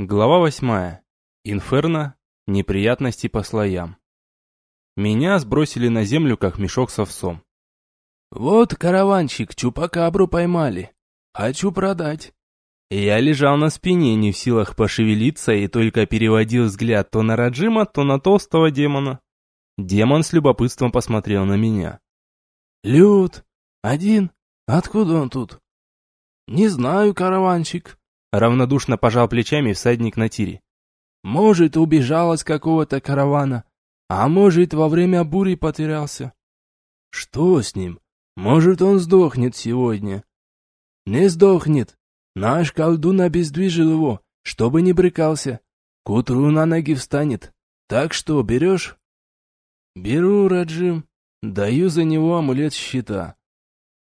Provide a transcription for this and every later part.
Глава восьмая. Инферно. Неприятности по слоям. Меня сбросили на землю, как мешок с овсом. «Вот караванчик, чупакабру поймали. Хочу продать». Я лежал на спине, не в силах пошевелиться, и только переводил взгляд то на Раджима, то на толстого демона. Демон с любопытством посмотрел на меня. «Люд, один? Откуда он тут?» «Не знаю, караванчик. Равнодушно пожал плечами всадник на тире. Может, убежал из какого-то каравана, а может, во время бури потерялся. Что с ним? Может, он сдохнет сегодня? Не сдохнет. Наш колдун обездвижил его, чтобы не брыкался. К утру на ноги встанет. Так что, берешь? Беру, Раджим. Даю за него амулет щита.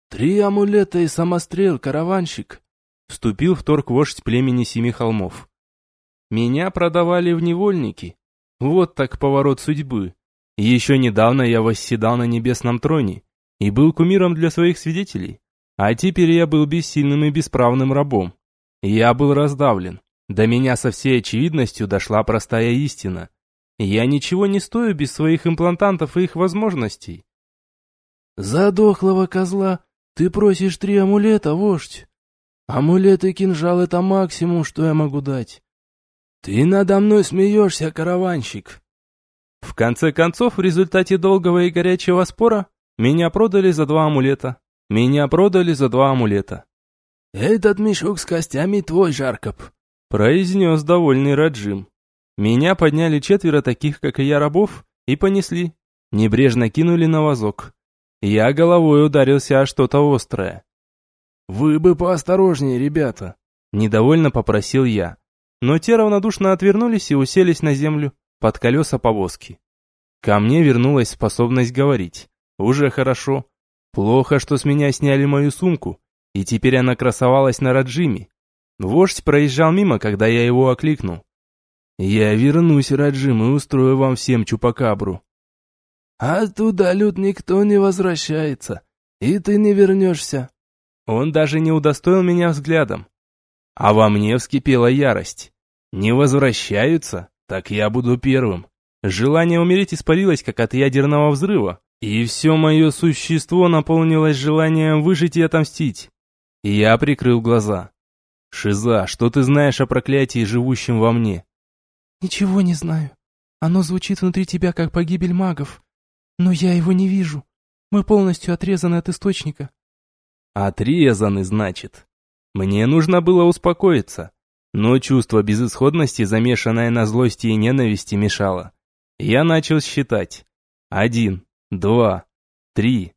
Три амулета и самострел, караванщик. Вступил в торг вождь племени Семи Холмов. Меня продавали в невольники. Вот так поворот судьбы. Еще недавно я восседал на небесном троне и был кумиром для своих свидетелей. А теперь я был бессильным и бесправным рабом. Я был раздавлен. До меня со всей очевидностью дошла простая истина. Я ничего не стою без своих имплантантов и их возможностей. «За дохлого козла ты просишь три амулета, вождь!» Амулет и кинжал — это максимум, что я могу дать. Ты надо мной смеешься, караванщик. В конце концов, в результате долгого и горячего спора, меня продали за два амулета. Меня продали за два амулета. Этот мешок с костями твой, Жаркоп, произнес довольный Раджим. Меня подняли четверо таких, как и я, рабов, и понесли. Небрежно кинули на вазок. Я головой ударился о что-то острое. «Вы бы поосторожнее, ребята!» Недовольно попросил я. Но те равнодушно отвернулись и уселись на землю, под колеса повозки. Ко мне вернулась способность говорить. Уже хорошо. Плохо, что с меня сняли мою сумку, и теперь она красовалась на Раджиме. Вождь проезжал мимо, когда я его окликнул. «Я вернусь, Раджим, и устрою вам всем чупакабру». «Оттуда, люд, никто не возвращается, и ты не вернешься», он даже не удостоил меня взглядом. А во мне вскипела ярость. Не возвращаются, так я буду первым. Желание умереть испарилось, как от ядерного взрыва, и все мое существо наполнилось желанием выжить и отомстить. Я прикрыл глаза. «Шиза, что ты знаешь о проклятии, живущем во мне?» «Ничего не знаю. Оно звучит внутри тебя, как погибель магов. Но я его не вижу. Мы полностью отрезаны от источника. Отрезаны, значит. Мне нужно было успокоиться, но чувство безысходности, замешанное на злости и ненависти, мешало. Я начал считать. Один, два, три.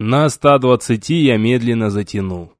На 120 я медленно затянул.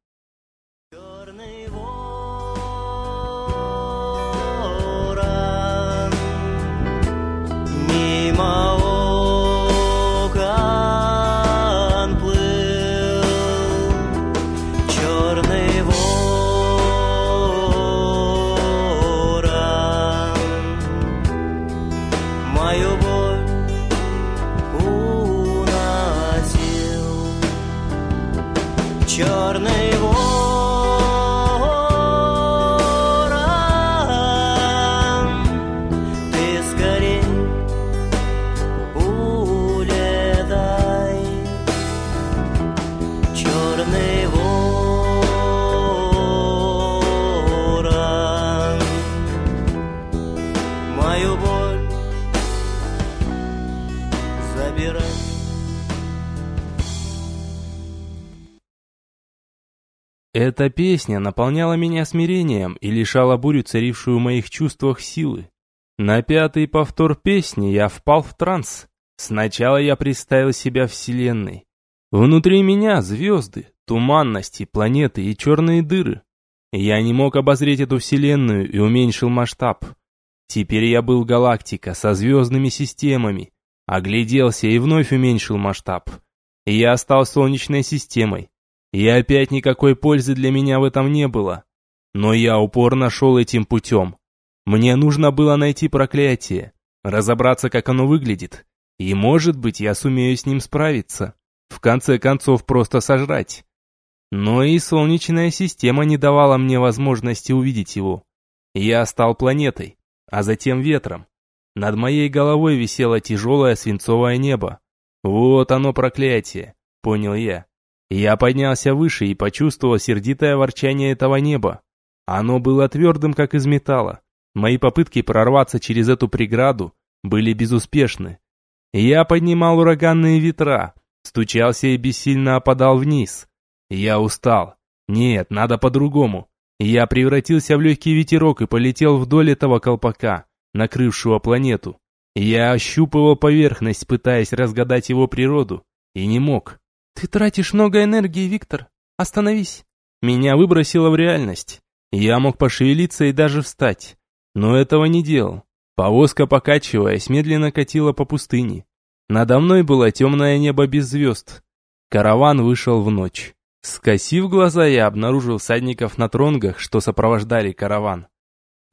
Эта песня наполняла меня смирением и лишала бурю, царившую в моих чувствах силы. На пятый повтор песни я впал в транс. Сначала я представил себя Вселенной. Внутри меня звезды, туманности, планеты и черные дыры. Я не мог обозреть эту Вселенную и уменьшил масштаб. Теперь я был галактика со звездными системами. Огляделся и вновь уменьшил масштаб. Я стал Солнечной системой, и опять никакой пользы для меня в этом не было. Но я упорно шел этим путем. Мне нужно было найти проклятие, разобраться, как оно выглядит. И, может быть, я сумею с ним справиться. В конце концов, просто сожрать. Но и солнечная система не давала мне возможности увидеть его. Я стал планетой, а затем ветром. Над моей головой висело тяжелое свинцовое небо. Вот оно проклятие, понял я. Я поднялся выше и почувствовал сердитое ворчание этого неба. Оно было твердым, как из металла. Мои попытки прорваться через эту преграду были безуспешны. Я поднимал ураганные ветра, стучался и бессильно опадал вниз. Я устал. Нет, надо по-другому. Я превратился в легкий ветерок и полетел вдоль этого колпака, накрывшего планету. Я ощупывал поверхность, пытаясь разгадать его природу, и не мог. «Ты тратишь много энергии, Виктор. Остановись». Меня выбросило в реальность. Я мог пошевелиться и даже встать, но этого не делал. Повозка, покачиваясь, медленно катила по пустыне. Надо мной было темное небо без звезд. Караван вышел в ночь. Скосив глаза, я обнаружил всадников на тронгах, что сопровождали караван.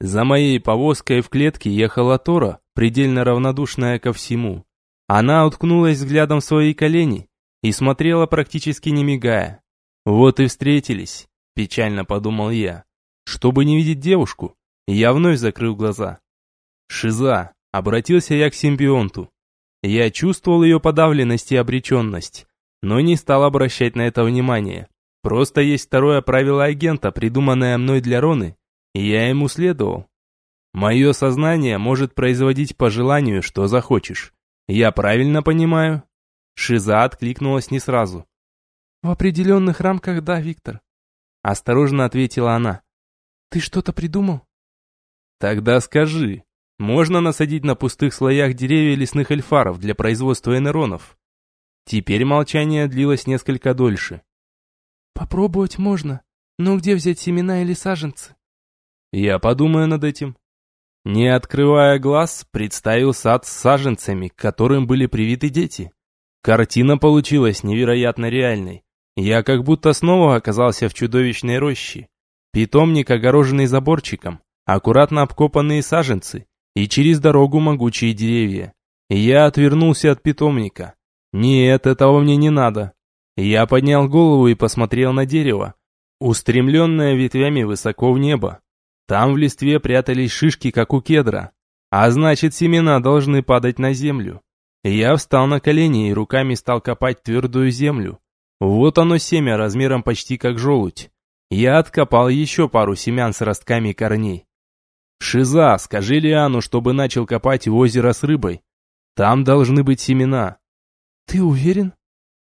За моей повозкой в клетке ехала Тора, предельно равнодушная ко всему. Она уткнулась взглядом в свои колени и смотрела практически не мигая. Вот и встретились, печально подумал я. Чтобы не видеть девушку, я вновь закрыл глаза. Шиза, обратился я к симбионту. Я чувствовал ее подавленность и обреченность, но не стал обращать на это внимание. Просто есть второе правило агента, придуманное мной для Роны, и я ему следовал. Мое сознание может производить по желанию, что захочешь. Я правильно понимаю? Шиза откликнулась не сразу. В определенных рамках да, Виктор. Осторожно ответила она. Ты что-то придумал? Тогда скажи, можно насадить на пустых слоях деревья лесных эльфаров для производства энеронов? Теперь молчание длилось несколько дольше. Попробовать можно, но где взять семена или саженцы? Я подумаю над этим. Не открывая глаз, представил сад с саженцами, к которым были привиты дети. Картина получилась невероятно реальной. Я как будто снова оказался в чудовищной роще. Питомник, огороженный заборчиком, аккуратно обкопанные саженцы и через дорогу могучие деревья. Я отвернулся от питомника. Нет, этого мне не надо. Я поднял голову и посмотрел на дерево, устремленное ветвями высоко в небо. Там в листве прятались шишки, как у кедра. А значит, семена должны падать на землю. Я встал на колени и руками стал копать твердую землю. Вот оно семя размером почти как желудь. Я откопал еще пару семян с ростками корней. «Шиза, скажи Лиану, чтобы начал копать озеро с рыбой. Там должны быть семена». «Ты уверен?»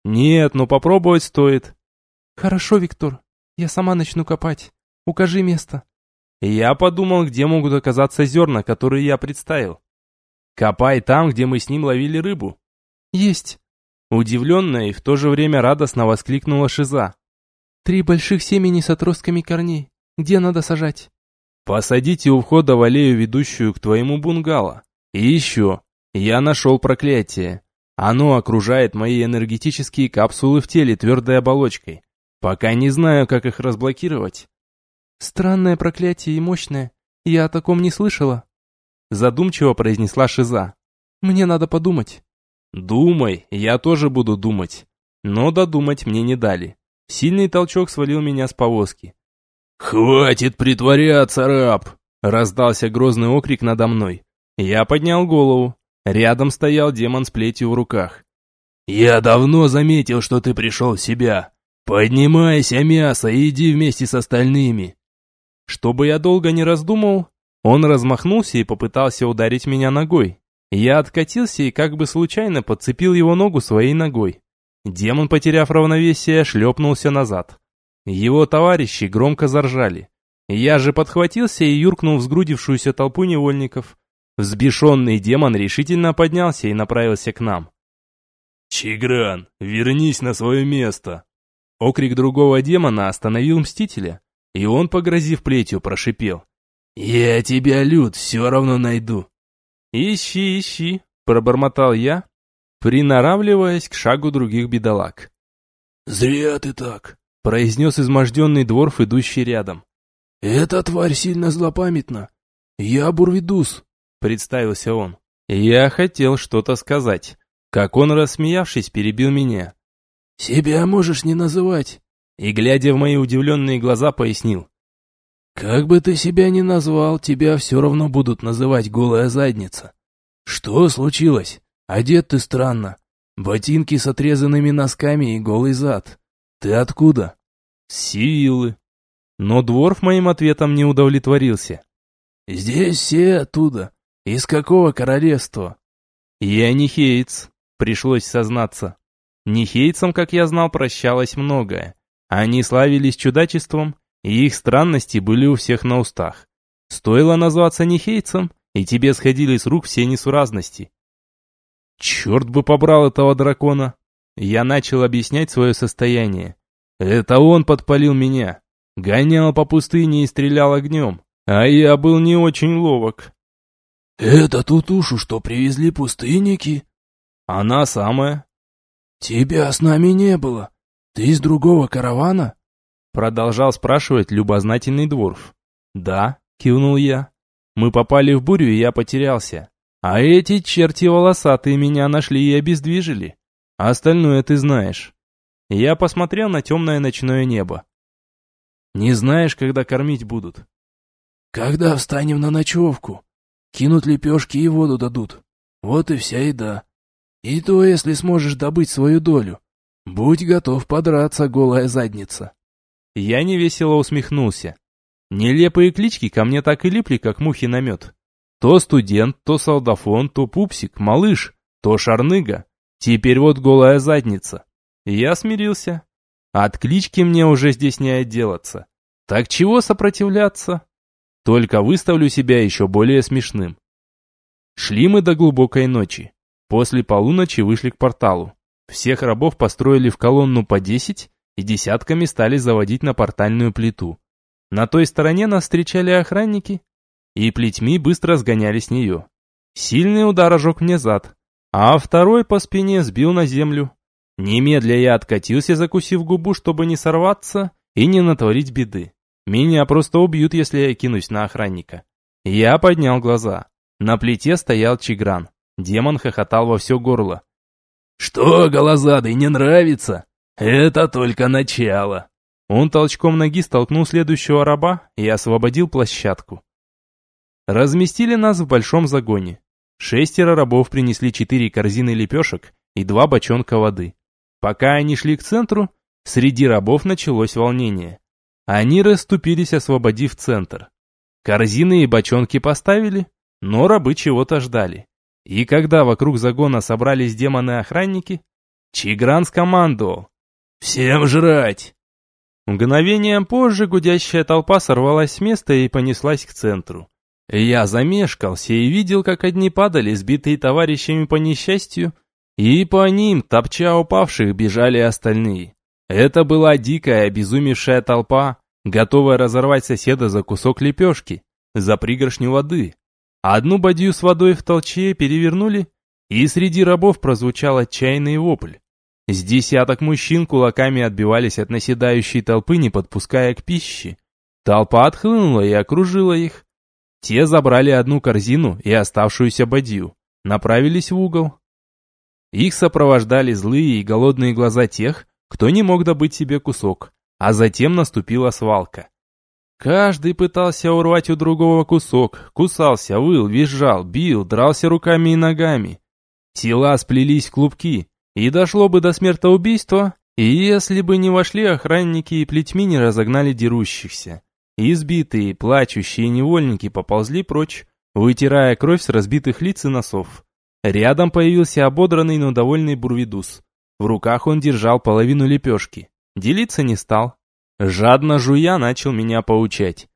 «Нет, но попробовать стоит». «Хорошо, Виктор, я сама начну копать. Укажи место». Я подумал, где могут оказаться зерна, которые я представил. Копай там, где мы с ним ловили рыбу. Есть. Удивленная и в то же время радостно воскликнула Шиза. Три больших семени с отростками корней. Где надо сажать? Посадите у входа в аллею, ведущую к твоему бунгало. И еще. Я нашел проклятие. Оно окружает мои энергетические капсулы в теле твердой оболочкой. Пока не знаю, как их разблокировать, «Странное проклятие и мощное. Я о таком не слышала», — задумчиво произнесла Шиза. «Мне надо подумать». «Думай, я тоже буду думать». Но додумать мне не дали. Сильный толчок свалил меня с повозки. «Хватит притворяться, раб!» Раздался грозный окрик надо мной. Я поднял голову. Рядом стоял демон с плетью в руках. «Я давно заметил, что ты пришел в себя. Поднимайся, мясо, и иди вместе с остальными. Чтобы я долго не раздумал, он размахнулся и попытался ударить меня ногой. Я откатился и как бы случайно подцепил его ногу своей ногой. Демон, потеряв равновесие, шлепнулся назад. Его товарищи громко заржали. Я же подхватился и юркнул в сгрудившуюся толпу невольников. Взбешенный демон решительно поднялся и направился к нам. «Чигран, вернись на свое место!» Окрик другого демона остановил Мстителя, и он, погрозив плетью, прошипел. «Я тебя, Люд, все равно найду». «Ищи, ищи», — пробормотал я, приноравливаясь к шагу других бедолаг. «Зря ты так», — произнес изможденный дворф, идущий рядом. «Эта тварь сильно злопамятна. Я Бурвидус», — представился он. Я хотел что-то сказать, как он, рассмеявшись, перебил меня. «Себя можешь не называть. И, глядя в мои удивленные глаза, пояснил. Как бы ты себя ни назвал, тебя все равно будут называть голая задница. Что случилось? Одет ты странно. Ботинки с отрезанными носками и голый зад. Ты откуда? Силы. Но Дворф моим ответом не удовлетворился. Здесь все оттуда. Из какого королевства? Я не хейц, пришлось сознаться. Нихейцам, как я знал, прощалось многое. Они славились чудачеством, и их странности были у всех на устах. Стоило назваться нихейцем, и тебе сходили с рук все несуразности. Черт бы побрал этого дракона! Я начал объяснять свое состояние. Это он подпалил меня. Гонял по пустыне и стрелял огнем. А я был не очень ловок. «Это ту тушу, что привезли пустынники?» «Она самая». «Тебя с нами не было. Ты из другого каравана?» Продолжал спрашивать любознательный дворф. «Да», — кивнул я. «Мы попали в бурю, и я потерялся. А эти черти волосатые меня нашли и обездвижили. Остальное ты знаешь». Я посмотрел на темное ночное небо. «Не знаешь, когда кормить будут?» «Когда встанем на ночевку? Кинут лепешки и воду дадут. Вот и вся еда. И то, если сможешь добыть свою долю. Будь готов подраться, голая задница». Я невесело усмехнулся. Нелепые клички ко мне так и липли, как мухи на мед. То студент, то солдафон, то пупсик, малыш, то шарныга. Теперь вот голая задница. Я смирился. От клички мне уже здесь не отделаться. Так чего сопротивляться? Только выставлю себя еще более смешным. Шли мы до глубокой ночи. После полуночи вышли к порталу. Всех рабов построили в колонну по десять и десятками стали заводить на портальную плиту. На той стороне нас встречали охранники, и плетьми быстро сгоняли с нее. Сильный удар ожег мне зад, а второй по спине сбил на землю. Немедля я откатился, закусив губу, чтобы не сорваться и не натворить беды. Меня просто убьют, если я кинусь на охранника. Я поднял глаза. На плите стоял Чигран. Демон хохотал во все горло. «Что, голозадый, не нравится? Это только начало!» Он толчком ноги столкнул следующего раба и освободил площадку. Разместили нас в большом загоне. Шестеро рабов принесли четыре корзины лепешек и два бочонка воды. Пока они шли к центру, среди рабов началось волнение. Они расступились, освободив центр. Корзины и бочонки поставили, но рабы чего-то ждали. И когда вокруг загона собрались демоны-охранники, Чигран скомандовал «Всем жрать!». Мгновением позже гудящая толпа сорвалась с места и понеслась к центру. Я замешкался и видел, как одни падали, сбитые товарищами по несчастью, и по ним, топча упавших, бежали остальные. Это была дикая, обезумевшая толпа, готовая разорвать соседа за кусок лепешки, за пригоршню воды. Одну бадью с водой в толчье перевернули, и среди рабов прозвучал отчаянный вопль. С десяток мужчин кулаками отбивались от наседающей толпы, не подпуская к пище. Толпа отхлынула и окружила их. Те забрали одну корзину и оставшуюся бадью, направились в угол. Их сопровождали злые и голодные глаза тех, кто не мог добыть себе кусок, а затем наступила свалка. Каждый пытался урвать у другого кусок, кусался, выл, визжал, бил, дрался руками и ногами. Тела сплелись в клубки, и дошло бы до смертоубийства, если бы не вошли охранники и плетьми не разогнали дерущихся. Избитые, плачущие невольники поползли прочь, вытирая кровь с разбитых лиц и носов. Рядом появился ободранный, но довольный бурвидус. В руках он держал половину лепешки. Делиться не стал. Жадно жуя начал меня поучать.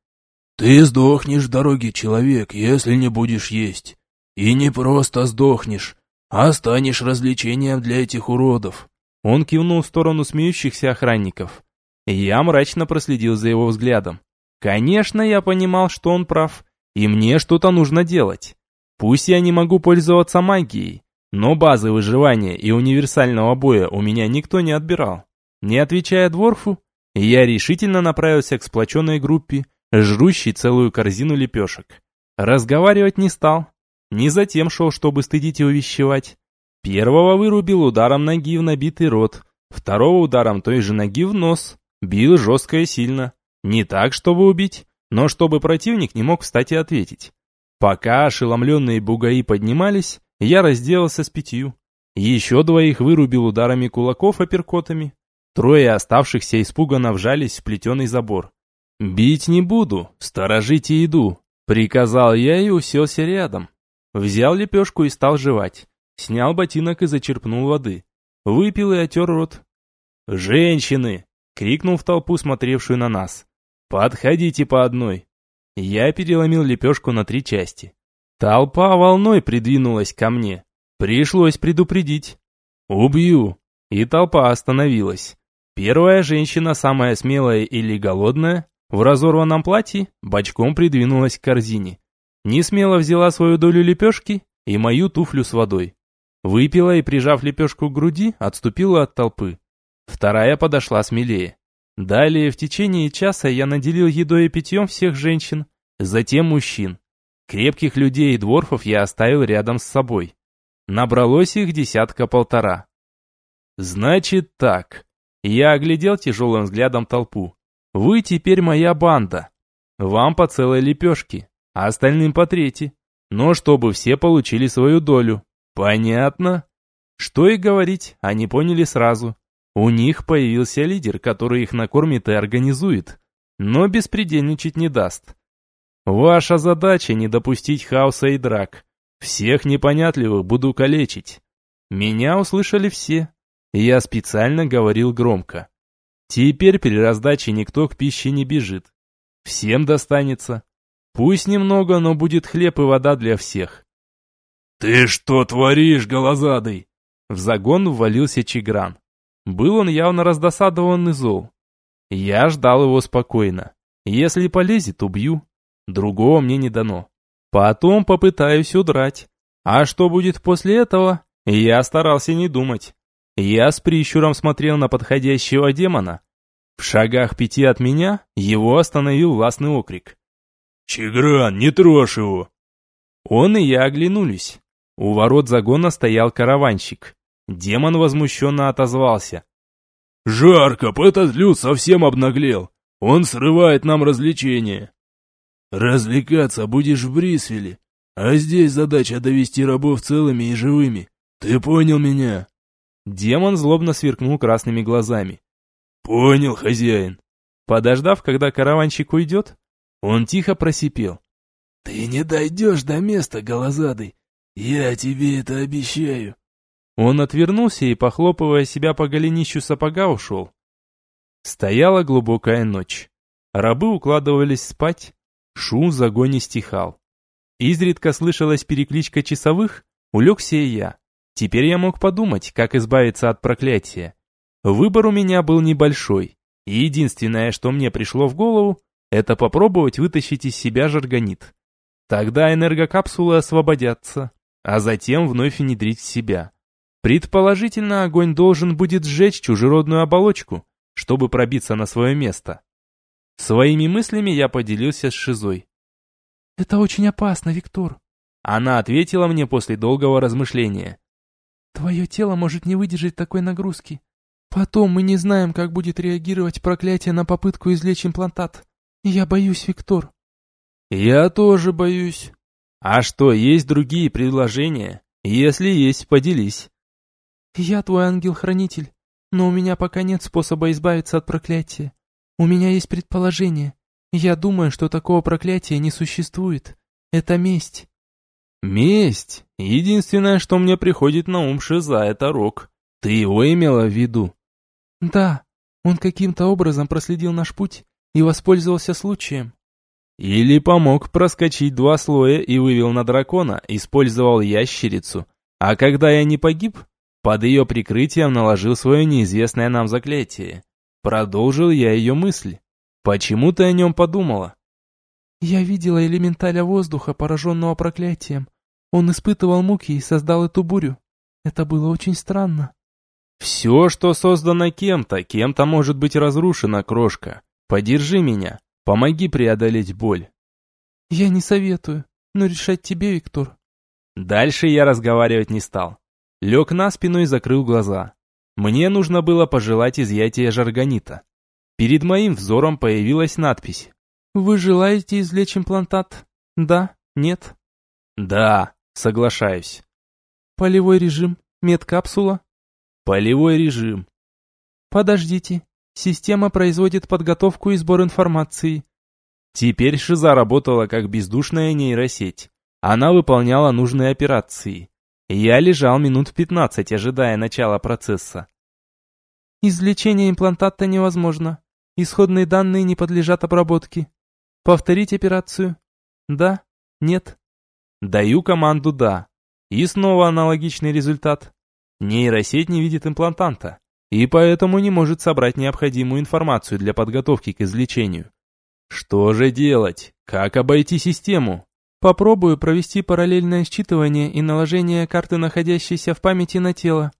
«Ты сдохнешь в дороге, человек, если не будешь есть. И не просто сдохнешь, а станешь развлечением для этих уродов». Он кивнул в сторону смеющихся охранников. Я мрачно проследил за его взглядом. Конечно, я понимал, что он прав, и мне что-то нужно делать. Пусть я не могу пользоваться магией, но базы выживания и универсального боя у меня никто не отбирал. Не отвечая Дворфу, я решительно направился к сплоченной группе, жрущей целую корзину лепешек. Разговаривать не стал. Не затем шел, чтобы стыдить и увещевать. Первого вырубил ударом ноги в набитый рот, второго ударом той же ноги в нос. Бил жестко и сильно. Не так, чтобы убить, но чтобы противник не мог встать и ответить. Пока ошеломленные бугаи поднимались, я разделался с пятью. Еще двоих вырубил ударами кулаков апперкотами. Трое оставшихся испуганно вжались в плетеный забор. «Бить не буду, сторожите еду», — приказал я и уселся рядом. Взял лепешку и стал жевать. Снял ботинок и зачерпнул воды. Выпил и отер рот. «Женщины!» — крикнул в толпу, смотревшую на нас. «Подходите по одной!» Я переломил лепешку на три части. Толпа волной придвинулась ко мне. Пришлось предупредить. «Убью!» И толпа остановилась. Первая женщина, самая смелая или голодная, в разорванном платье, бочком придвинулась к корзине. Не смело взяла свою долю лепешки и мою туфлю с водой. Выпила и, прижав лепешку к груди, отступила от толпы. Вторая подошла смелее. Далее в течение часа я наделил едой и питьем всех женщин, затем мужчин. Крепких людей и дворфов я оставил рядом с собой. Набралось их десятка-полтора. Значит так. Я оглядел тяжелым взглядом толпу. Вы теперь моя банда. Вам по целой лепешке, а остальным по трети. Но чтобы все получили свою долю. Понятно? Что и говорить, они поняли сразу. У них появился лидер, который их накормит и организует, но беспредельничать не даст. Ваша задача не допустить хаоса и драк. Всех непонятливых буду калечить. Меня услышали все. Я специально говорил громко. Теперь при раздаче никто к пище не бежит. Всем достанется. Пусть немного, но будет хлеб и вода для всех. «Ты что творишь, голозадый?» В загон ввалился Чигран. Был он явно раздосадован и зол. Я ждал его спокойно. Если полезет, убью. Другого мне не дано. Потом попытаюсь удрать. А что будет после этого, я старался не думать. Я с прищуром смотрел на подходящего демона. В шагах пяти от меня его остановил властный окрик. «Чигран, не трожь его!» Он и я оглянулись. У ворот загона стоял караванщик. Демон возмущенно отозвался. «Жарко, этот люд совсем обнаглел. Он срывает нам развлечения». «Развлекаться будешь в Брисвеле, а здесь задача довести рабов целыми и живыми. Ты понял меня?» Демон злобно сверкнул красными глазами. «Понял, хозяин». Подождав, когда караванщик уйдет, он тихо просипел. «Ты не дойдешь до места, голозадый. Я тебе это обещаю». Он отвернулся и, похлопывая себя по голенищу сапога, ушел. Стояла глубокая ночь. Рабы укладывались спать, шум в загоне стихал. Изредка слышалась перекличка часовых, улегся и я. Теперь я мог подумать, как избавиться от проклятия. Выбор у меня был небольшой, и единственное, что мне пришло в голову, это попробовать вытащить из себя жаргонит. Тогда энергокапсулы освободятся, а затем вновь внедрить в себя. Предположительно, огонь должен будет сжечь чужеродную оболочку, чтобы пробиться на свое место. Своими мыслями я поделился с Шизой. «Это очень опасно, Виктор». Она ответила мне после долгого размышления. «Твое тело может не выдержать такой нагрузки. Потом мы не знаем, как будет реагировать проклятие на попытку извлечь имплантат. Я боюсь, Виктор». «Я тоже боюсь. А что, есть другие предложения? Если есть, поделись». «Я твой ангел-хранитель, но у меня пока нет способа избавиться от проклятия. У меня есть предположение. Я думаю, что такого проклятия не существует. Это месть». «Месть? Единственное, что мне приходит на ум Шиза, это Рок. Ты его имела в виду?» «Да, он каким-то образом проследил наш путь и воспользовался случаем». «Или помог проскочить два слоя и вывел на дракона, использовал ящерицу. А когда я не погиб, под ее прикрытием наложил свое неизвестное нам заклятие. Продолжил я ее мысль. Почему ты о нем подумала? Я видела элементаля воздуха, пораженного проклятием. Он испытывал муки и создал эту бурю. Это было очень странно. Все, что создано кем-то, кем-то может быть разрушено, крошка. Подержи меня. Помоги преодолеть боль. Я не советую, но решать тебе, Виктор. Дальше я разговаривать не стал. Лег на спину и закрыл глаза. Мне нужно было пожелать изъятия жаргонита. Перед моим взором появилась надпись Вы желаете извлечь имплантат? Да? Нет? Да, соглашаюсь. Полевой режим? Медкапсула? Полевой режим. Подождите. Система производит подготовку и сбор информации. Теперь Шиза работала как бездушная нейросеть. Она выполняла нужные операции. Я лежал минут 15, ожидая начала процесса. Извлечение имплантата невозможно. Исходные данные не подлежат обработке. Повторить операцию? Да? Нет? Даю команду «да». И снова аналогичный результат. Нейросеть не видит имплантанта, и поэтому не может собрать необходимую информацию для подготовки к извлечению. Что же делать? Как обойти систему? Попробую провести параллельное считывание и наложение карты, находящейся в памяти на тело.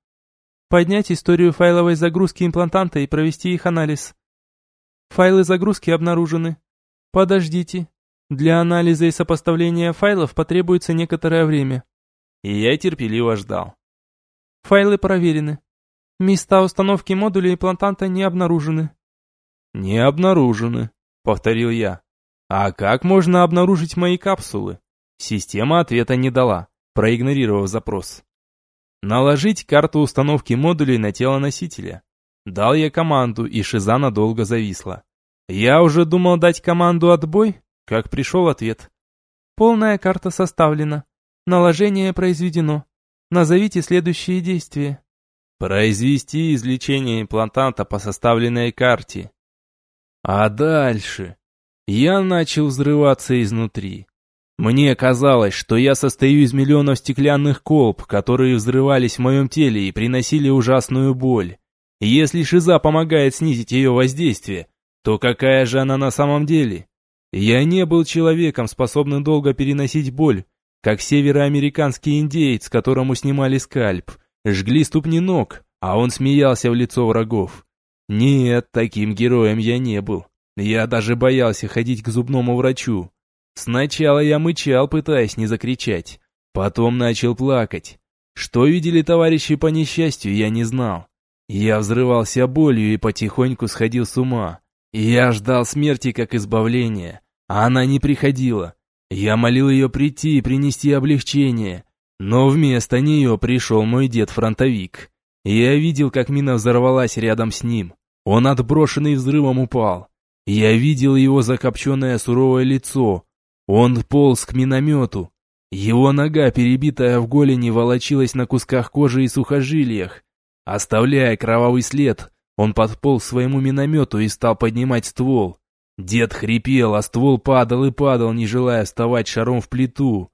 Поднять историю файловой загрузки имплантанта и провести их анализ. Файлы загрузки обнаружены. Подождите. Для анализа и сопоставления файлов потребуется некоторое время. И я терпеливо ждал. Файлы проверены. Места установки модуля имплантанта не обнаружены. Не обнаружены. — повторил я. «А как можно обнаружить мои капсулы?» Система ответа не дала, проигнорировав запрос. «Наложить карту установки модулей на тело носителя». Дал я команду, и шиза надолго зависла. Я уже думал дать команду «отбой», как пришел ответ. «Полная карта составлена. Наложение произведено. Назовите следующие действия». «Произвести излечение имплантанта по составленной карте», а дальше я начал взрываться изнутри. Мне казалось, что я состою из миллионов стеклянных колб, которые взрывались в моем теле и приносили ужасную боль. Если шиза помогает снизить ее воздействие, то какая же она на самом деле? Я не был человеком, способным долго переносить боль, как североамериканский индеец, которому снимали скальп, жгли ступни ног, а он смеялся в лицо врагов. Нет, таким героем я не был. Я даже боялся ходить к зубному врачу. Сначала я мычал, пытаясь не закричать. Потом начал плакать. Что видели товарищи по несчастью, я не знал. Я взрывался болью и потихоньку сходил с ума. Я ждал смерти как избавления, а она не приходила. Я молил ее прийти и принести облегчение. Но вместо нее пришел мой дед-фронтовик. Я видел, как мина взорвалась рядом с ним. Он отброшенный взрывом упал. Я видел его закопченное суровое лицо. Он полз к миномету. Его нога, перебитая в голени, волочилась на кусках кожи и сухожилиях. Оставляя кровавый след, он подполз к своему миномету и стал поднимать ствол. Дед хрипел, а ствол падал и падал, не желая вставать шаром в плиту.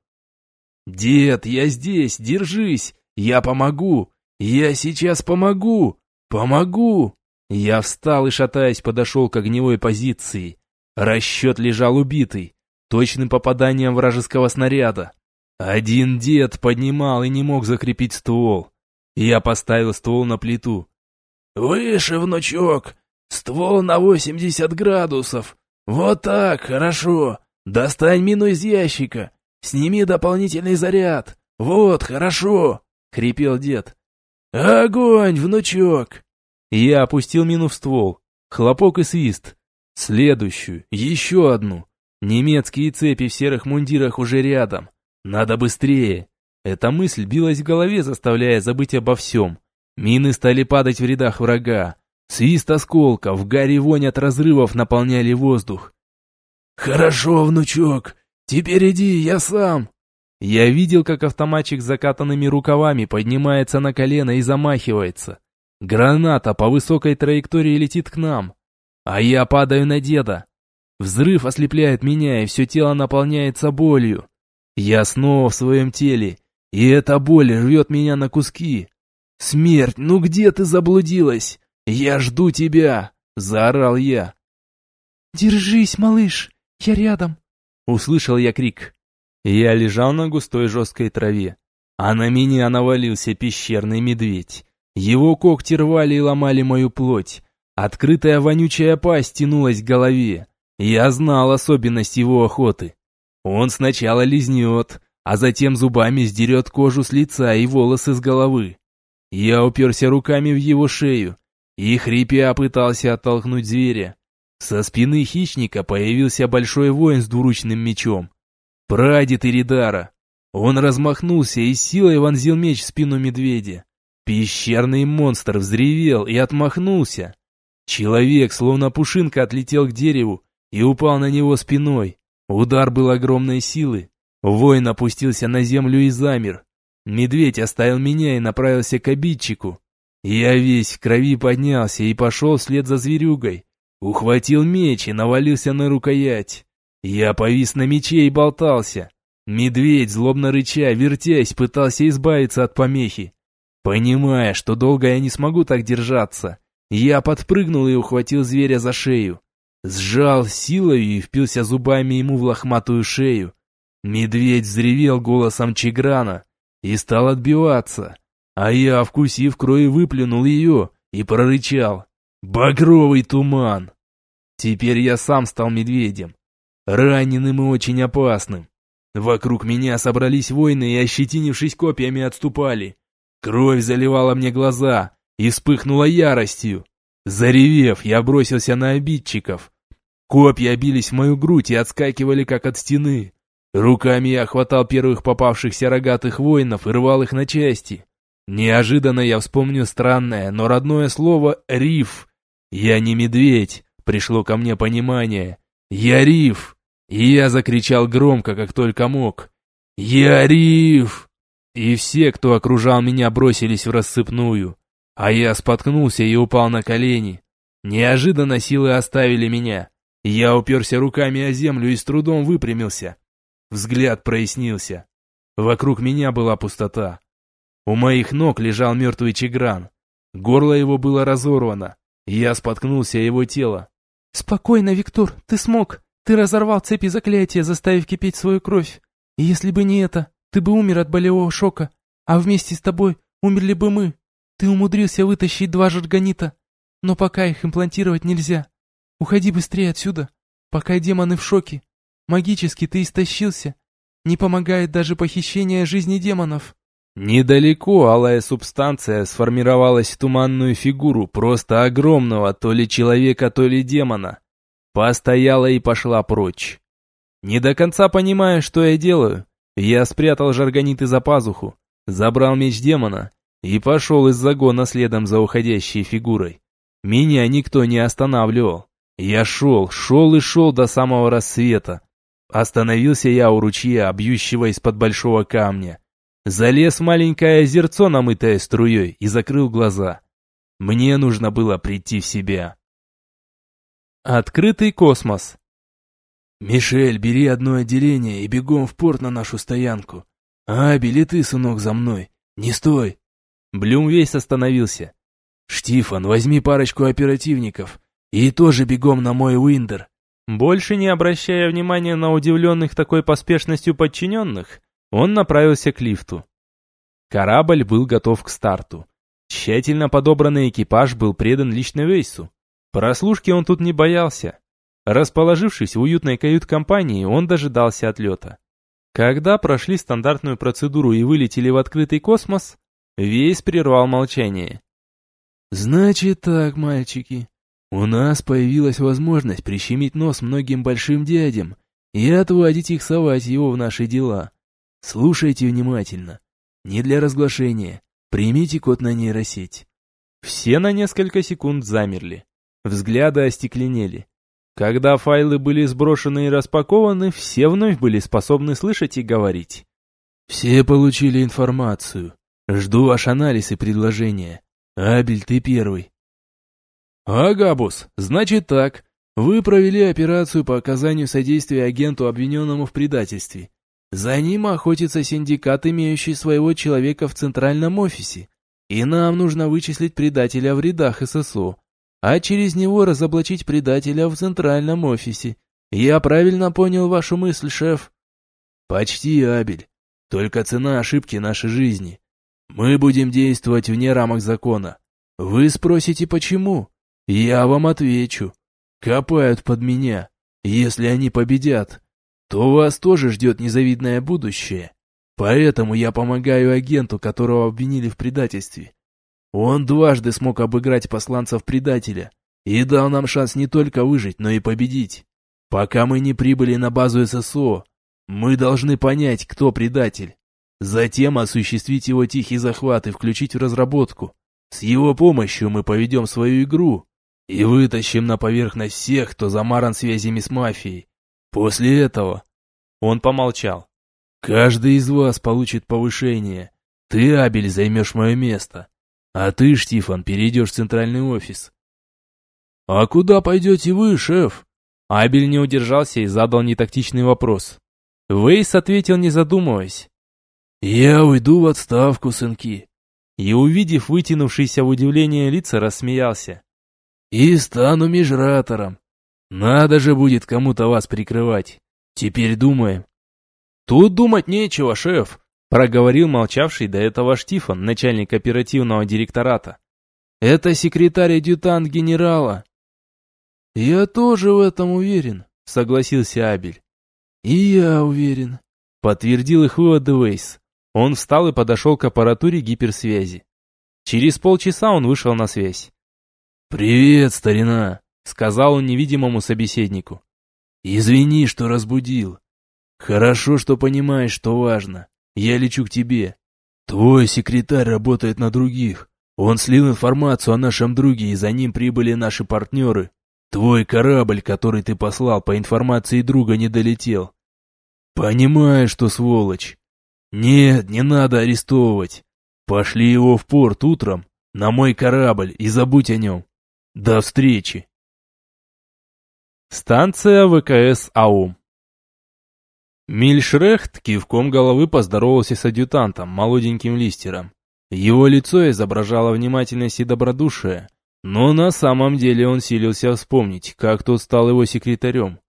«Дед, я здесь, держись! Я помогу! «Я сейчас помогу! Помогу!» Я встал и, шатаясь, подошел к огневой позиции. Расчет лежал убитый, точным попаданием вражеского снаряда. Один дед поднимал и не мог закрепить ствол. Я поставил ствол на плиту. «Выше, внучок! Ствол на 80 градусов! Вот так, хорошо! Достань мину из ящика! Сними дополнительный заряд! Вот, хорошо!» — хрипел дед. «Огонь, внучок!» Я опустил мину в ствол. Хлопок и свист. Следующую, еще одну. Немецкие цепи в серых мундирах уже рядом. Надо быстрее. Эта мысль билась в голове, заставляя забыть обо всем. Мины стали падать в рядах врага. Свист осколков, гарь и вонь от разрывов наполняли воздух. «Хорошо, внучок, теперь иди, я сам!» Я видел, как автоматчик с закатанными рукавами поднимается на колено и замахивается. Граната по высокой траектории летит к нам, а я падаю на деда. Взрыв ослепляет меня, и все тело наполняется болью. Я снова в своем теле, и эта боль рвет меня на куски. «Смерть, ну где ты заблудилась? Я жду тебя!» — заорал я. «Держись, малыш, я рядом!» — услышал я крик. Я лежал на густой жесткой траве, а на меня навалился пещерный медведь. Его когти рвали и ломали мою плоть. Открытая вонючая пасть тянулась к голове. Я знал особенность его охоты. Он сначала лизнет, а затем зубами сдерет кожу с лица и волосы с головы. Я уперся руками в его шею и, хрипя, пытался оттолкнуть зверя. Со спины хищника появился большой воин с двуручным мечом. Прадед Иридара. Он размахнулся и силой вонзил меч в спину медведя. Пещерный монстр взревел и отмахнулся. Человек, словно пушинка, отлетел к дереву и упал на него спиной. Удар был огромной силы. Воин опустился на землю и замер. Медведь оставил меня и направился к обидчику. Я весь в крови поднялся и пошел вслед за зверюгой. Ухватил меч и навалился на рукоять. Я повис на мече и болтался. Медведь, злобно рыча, вертясь, пытался избавиться от помехи. Понимая, что долго я не смогу так держаться, я подпрыгнул и ухватил зверя за шею. Сжал силой и впился зубами ему в лохматую шею. Медведь взревел голосом Чиграна и стал отбиваться. А я, вкусив крови, выплюнул ее и прорычал. «Багровый туман!» Теперь я сам стал медведем. Раненым и очень опасным. Вокруг меня собрались воины и, ощетинившись копьями, отступали. Кровь заливала мне глаза и вспыхнула яростью. Заревев, я бросился на обидчиков. Копья бились в мою грудь и отскакивали, как от стены. Руками я хватал первых попавшихся рогатых воинов и рвал их на части. Неожиданно я вспомнил странное, но родное слово «риф». Я не медведь, пришло ко мне понимание. Я риф. И я закричал громко, как только мог. «Я Риф!» И все, кто окружал меня, бросились в рассыпную. А я споткнулся и упал на колени. Неожиданно силы оставили меня. Я уперся руками о землю и с трудом выпрямился. Взгляд прояснился. Вокруг меня была пустота. У моих ног лежал мертвый чигран. Горло его было разорвано. Я споткнулся о его тело. «Спокойно, Виктор, ты смог!» Ты разорвал цепи заклятия, заставив кипеть свою кровь. И если бы не это, ты бы умер от болевого шока, а вместе с тобой умерли бы мы. Ты умудрился вытащить два жаргонита, но пока их имплантировать нельзя. Уходи быстрее отсюда, пока демоны в шоке. Магически ты истощился. Не помогает даже похищение жизни демонов. Недалеко алая субстанция сформировалась в туманную фигуру просто огромного то ли человека, то ли демона. Постояла и пошла прочь. Не до конца понимая, что я делаю, я спрятал жаргониты за пазуху, забрал меч демона и пошел из загона следом за уходящей фигурой. Меня никто не останавливал. Я шел, шел и шел до самого рассвета. Остановился я у ручья, бьющего из-под большого камня. Залез маленькое озерцо, намытое струей, и закрыл глаза. Мне нужно было прийти в себя. Открытый космос. «Мишель, бери одно отделение и бегом в порт на нашу стоянку. А, ты, сынок, за мной. Не стой!» Блюм весь остановился. «Штифан, возьми парочку оперативников и тоже бегом на мой Уиндер». Больше не обращая внимания на удивленных такой поспешностью подчиненных, он направился к лифту. Корабль был готов к старту. Тщательно подобранный экипаж был предан лично Вейсу. Прослушки он тут не боялся. Расположившись в уютной кают-компании, он дожидался отлета. Когда прошли стандартную процедуру и вылетели в открытый космос, Вейс прервал молчание. «Значит так, мальчики, у нас появилась возможность прищемить нос многим большим дядям и отводить их совать его в наши дела. Слушайте внимательно. Не для разглашения. Примите код на нейросеть». Все на несколько секунд замерли. Взгляды остекленели. Когда файлы были сброшены и распакованы, все вновь были способны слышать и говорить. «Все получили информацию. Жду ваш анализ и предложения. Абель, ты первый». «Ага, босс, значит так. Вы провели операцию по оказанию содействия агенту, обвиненному в предательстве. За ним охотится синдикат, имеющий своего человека в центральном офисе. И нам нужно вычислить предателя в рядах ССО а через него разоблачить предателя в центральном офисе. Я правильно понял вашу мысль, шеф? Почти, Абель. Только цена ошибки нашей жизни. Мы будем действовать вне рамок закона. Вы спросите, почему? Я вам отвечу. Копают под меня. Если они победят, то вас тоже ждет незавидное будущее. Поэтому я помогаю агенту, которого обвинили в предательстве. Он дважды смог обыграть посланцев предателя и дал нам шанс не только выжить, но и победить. Пока мы не прибыли на базу ССО, мы должны понять, кто предатель. Затем осуществить его тихий захват и включить в разработку. С его помощью мы поведем свою игру и вытащим на поверхность всех, кто замаран связями с мафией. После этого...» Он помолчал. «Каждый из вас получит повышение. Ты, Абель, займешь мое место. А ты, Штифан, перейдешь в центральный офис. «А куда пойдете вы, шеф?» Абель не удержался и задал нетактичный вопрос. Вейс ответил, не задумываясь. «Я уйду в отставку, сынки». И, увидев вытянувшиеся в удивление лица, рассмеялся. «И стану межратором. Надо же будет кому-то вас прикрывать. Теперь думаем». «Тут думать нечего, шеф», проговорил молчавший до этого Штифан, начальник оперативного директората. «Это секретарь-адъютант генерала. «Я тоже в этом уверен», — согласился Абель. «И я уверен», — подтвердил их выводы Вейс. Он встал и подошел к аппаратуре гиперсвязи. Через полчаса он вышел на связь. «Привет, старина», — сказал он невидимому собеседнику. «Извини, что разбудил. Хорошо, что понимаешь, что важно. Я лечу к тебе. Твой секретарь работает на других. Он слил информацию о нашем друге, и за ним прибыли наши партнеры. Твой корабль, который ты послал по информации друга, не долетел. Понимаю, что сволочь. Нет, не надо арестовывать. Пошли его в порт утром, на мой корабль, и забудь о нем. До встречи. Станция ВКС АУМ Мильшрехт кивком головы поздоровался с адъютантом, молоденьким листером. Его лицо изображало внимательность и добродушие, но на самом деле он силился вспомнить, как тот стал его секретарем.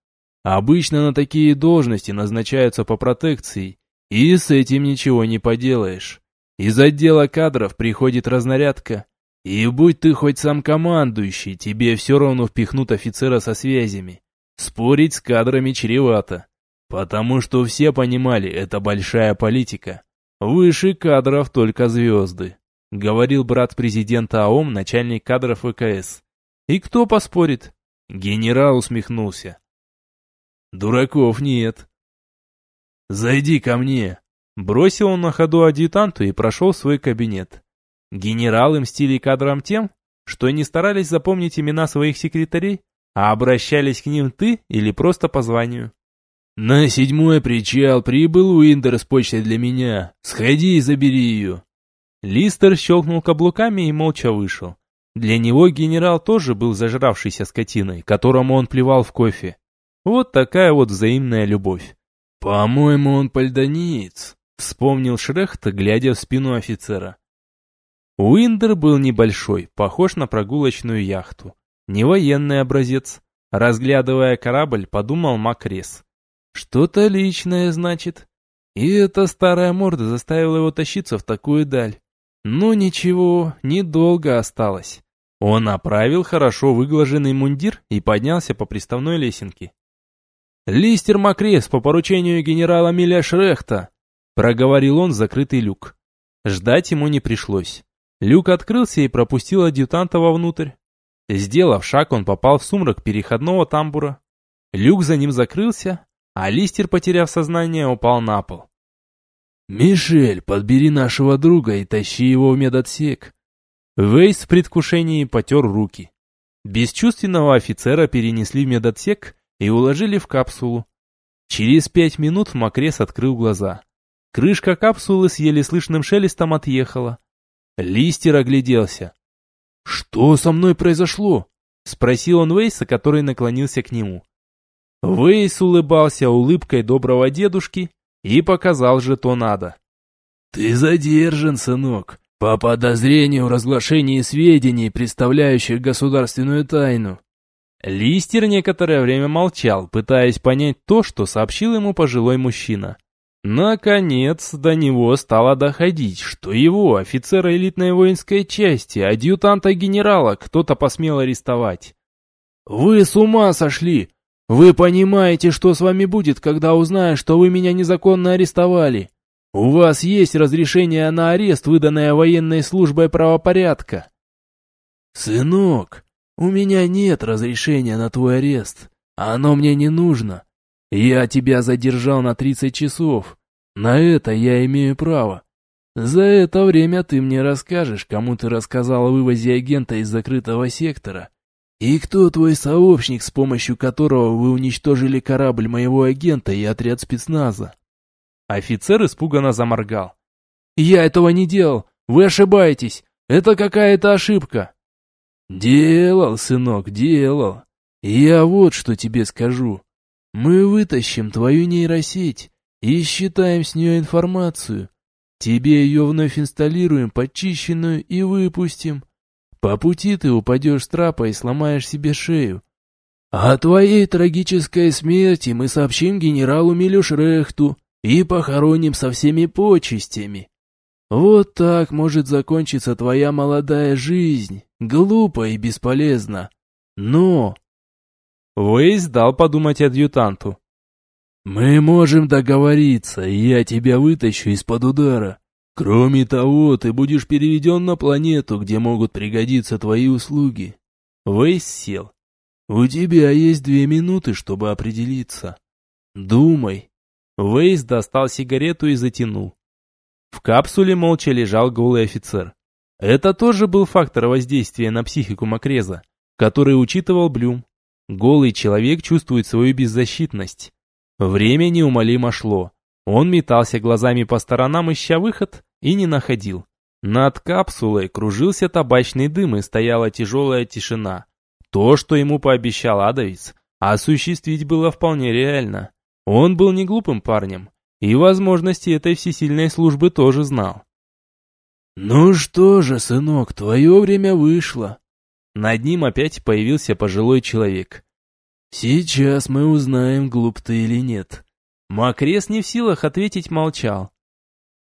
Обычно на такие должности назначаются по протекции, и с этим ничего не поделаешь. Из отдела кадров приходит разнарядка, и будь ты хоть сам командующий, тебе все равно впихнут офицера со связями. Спорить с кадрами чревато, потому что все понимали, это большая политика. Выше кадров только звезды говорил брат президента АОМ, начальник кадров ВКС. И кто поспорит? Генерал усмехнулся. Дураков нет. Зайди ко мне. Бросил он на ходу адъютанту и прошел в свой кабинет. Генералы мстили кадрам тем, что не старались запомнить имена своих секретарей, а обращались к ним ты или просто по званию. «На седьмой причал прибыл Уиндер с почтой для меня. Сходи и забери ее». Листер щелкнул каблуками и молча вышел. Для него генерал тоже был зажравшейся скотиной, которому он плевал в кофе. Вот такая вот взаимная любовь. «По-моему, он пальдониец», — вспомнил Шрехт, глядя в спину офицера. Уиндер был небольшой, похож на прогулочную яхту. Не военный образец. Разглядывая корабль, подумал Макрес. Что-то личное, значит. И эта старая морда заставила его тащиться в такую даль. Ну ничего, недолго осталось. Он оправил хорошо выглаженный мундир и поднялся по приставной лесенке. «Листер Макрес по поручению генерала Миля Шрехта», проговорил он в закрытый люк. Ждать ему не пришлось. Люк открылся и пропустил адъютанта вовнутрь. Сделав шаг, он попал в сумрак переходного тамбура. Люк за ним закрылся, а Листер, потеряв сознание, упал на пол. «Мишель, подбери нашего друга и тащи его в медотсек». Вейс в предвкушении потер руки. Бесчувственного офицера перенесли в медотсек и уложили в капсулу. Через пять минут Макрес открыл глаза. Крышка капсулы с еле слышным шелестом отъехала. Листер огляделся. «Что со мной произошло?» — спросил он Вейса, который наклонился к нему. Вейс улыбался улыбкой доброго дедушки и показал же то надо. «Ты задержан, сынок, по подозрению в разглашении сведений, представляющих государственную тайну». Листер некоторое время молчал, пытаясь понять то, что сообщил ему пожилой мужчина. Наконец до него стало доходить, что его, офицера элитной воинской части, адъютанта генерала, кто-то посмел арестовать. «Вы с ума сошли! Вы понимаете, что с вами будет, когда узнаешь, что вы меня незаконно арестовали? У вас есть разрешение на арест, выданное военной службой правопорядка. Сынок, У меня нет разрешения на твой арест. Оно мне не нужно. Я тебя задержал на 30 часов. На это я имею право. За это время ты мне расскажешь, кому ты рассказал о вывозе агента из закрытого сектора. И кто твой сообщник, с помощью которого вы уничтожили корабль моего агента и отряд спецназа? Офицер испуганно заморгал. Я этого не делал. Вы ошибаетесь. Это какая-то ошибка. Делал, сынок, делал. Я вот что тебе скажу. Мы вытащим твою нейросеть и считаем с нее информацию. Тебе ее вновь инсталируем, почищенную, и выпустим. По пути ты упадешь с трапа и сломаешь себе шею. О твоей трагической смерти мы сообщим генералу Милюшрехту и похороним со всеми почестями. Вот так может закончиться твоя молодая жизнь, глупо и бесполезно. Но... Уэйс дал подумать адъютанту. «Мы можем договориться, и я тебя вытащу из-под удара. Кроме того, ты будешь переведен на планету, где могут пригодиться твои услуги». Вейс сел. «У тебя есть две минуты, чтобы определиться. Думай». Вейс достал сигарету и затянул. В капсуле молча лежал голый офицер. Это тоже был фактор воздействия на психику Макреза, который учитывал Блюм. Голый человек чувствует свою беззащитность. Время неумолимо шло. Он метался глазами по сторонам, ища выход, и не находил. Над капсулой кружился табачный дым и стояла тяжелая тишина. То, что ему пообещал Адовец, осуществить было вполне реально. Он был не глупым парнем, и возможности этой всесильной службы тоже знал. «Ну что же, сынок, твое время вышло». Над ним опять появился пожилой человек. «Сейчас мы узнаем, глуп ты или нет». Макрес не в силах ответить молчал.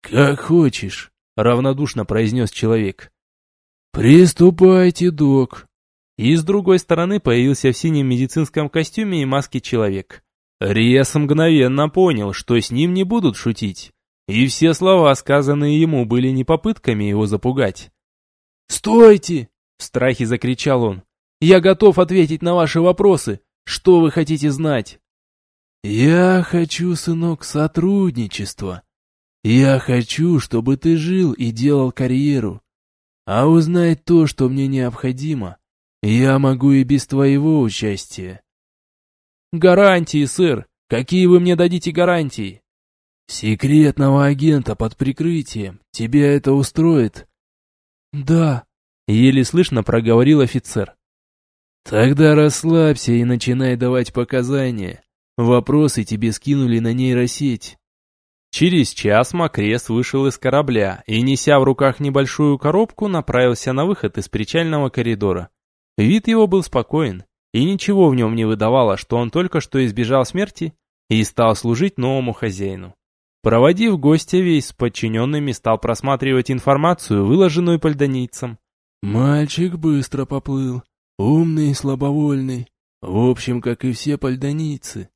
«Как хочешь», — равнодушно произнес человек. «Приступайте, док». И с другой стороны появился в синем медицинском костюме и маске человек. Риас мгновенно понял, что с ним не будут шутить. И все слова, сказанные ему, были не попытками его запугать. «Стойте!» — в страхе закричал он. «Я готов ответить на ваши вопросы. Что вы хотите знать?» «Я хочу, сынок, сотрудничества. Я хочу, чтобы ты жил и делал карьеру. А узнать то, что мне необходимо, я могу и без твоего участия». «Гарантии, сэр. Какие вы мне дадите гарантии?» «Секретного агента под прикрытием. Тебя это устроит?» «Да», — еле слышно проговорил офицер. Тогда расслабься и начинай давать показания. Вопросы тебе скинули на нейросеть. Через час Макрес вышел из корабля и, неся в руках небольшую коробку, направился на выход из причального коридора. Вид его был спокоен, и ничего в нем не выдавало, что он только что избежал смерти и стал служить новому хозяину. Проводив гостя, весь с подчиненными стал просматривать информацию, выложенную пальдонийцам. «Мальчик быстро поплыл», Умный и слабовольный, в общем, как и все пальдонийцы.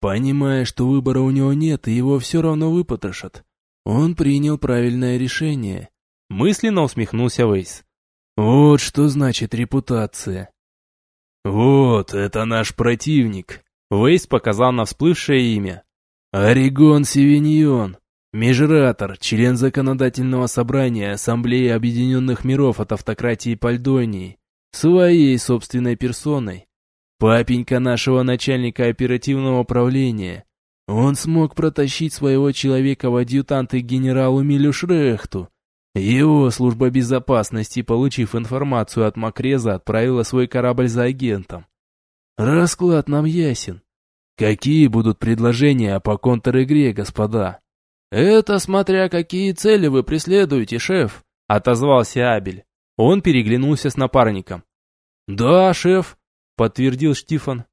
Понимая, что выбора у него нет и его все равно выпотрошат, он принял правильное решение. Мысленно усмехнулся Вейс. Вот что значит репутация. Вот, это наш противник. Вейс показал на всплывшее имя. Орегон Севиньон, межратор, член законодательного собрания Ассамблеи Объединенных Миров от автократии Пальдонии, своей собственной персоной. Папенька нашего начальника оперативного управления. Он смог протащить своего человека в адъютанты генералу Милю Шрехту. Его служба безопасности, получив информацию от Макреза, отправила свой корабль за агентом. Расклад нам ясен. Какие будут предложения по контр-игре, господа? Это смотря какие цели вы преследуете, шеф, отозвался Абель. Он переглянулся с напарником. «Да, шеф», — подтвердил Штифан.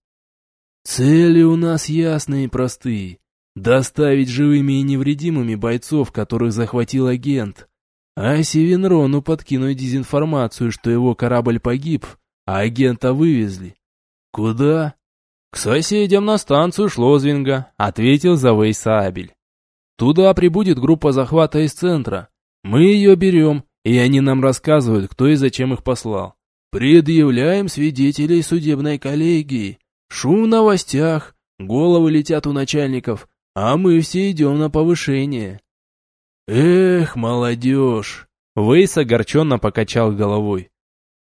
«Цели у нас ясные и простые. Доставить живыми и невредимыми бойцов, которых захватил агент. А Севенрону подкинуть дезинформацию, что его корабль погиб, а агента вывезли. Куда?» «К соседям на станцию Шлозвинга», — ответил Завейса Абель. «Туда прибудет группа захвата из центра. Мы ее берем и они нам рассказывают, кто и зачем их послал. Предъявляем свидетелей судебной коллегии. Шум в новостях, головы летят у начальников, а мы все идем на повышение. Эх, молодежь! Вейс огорченно покачал головой.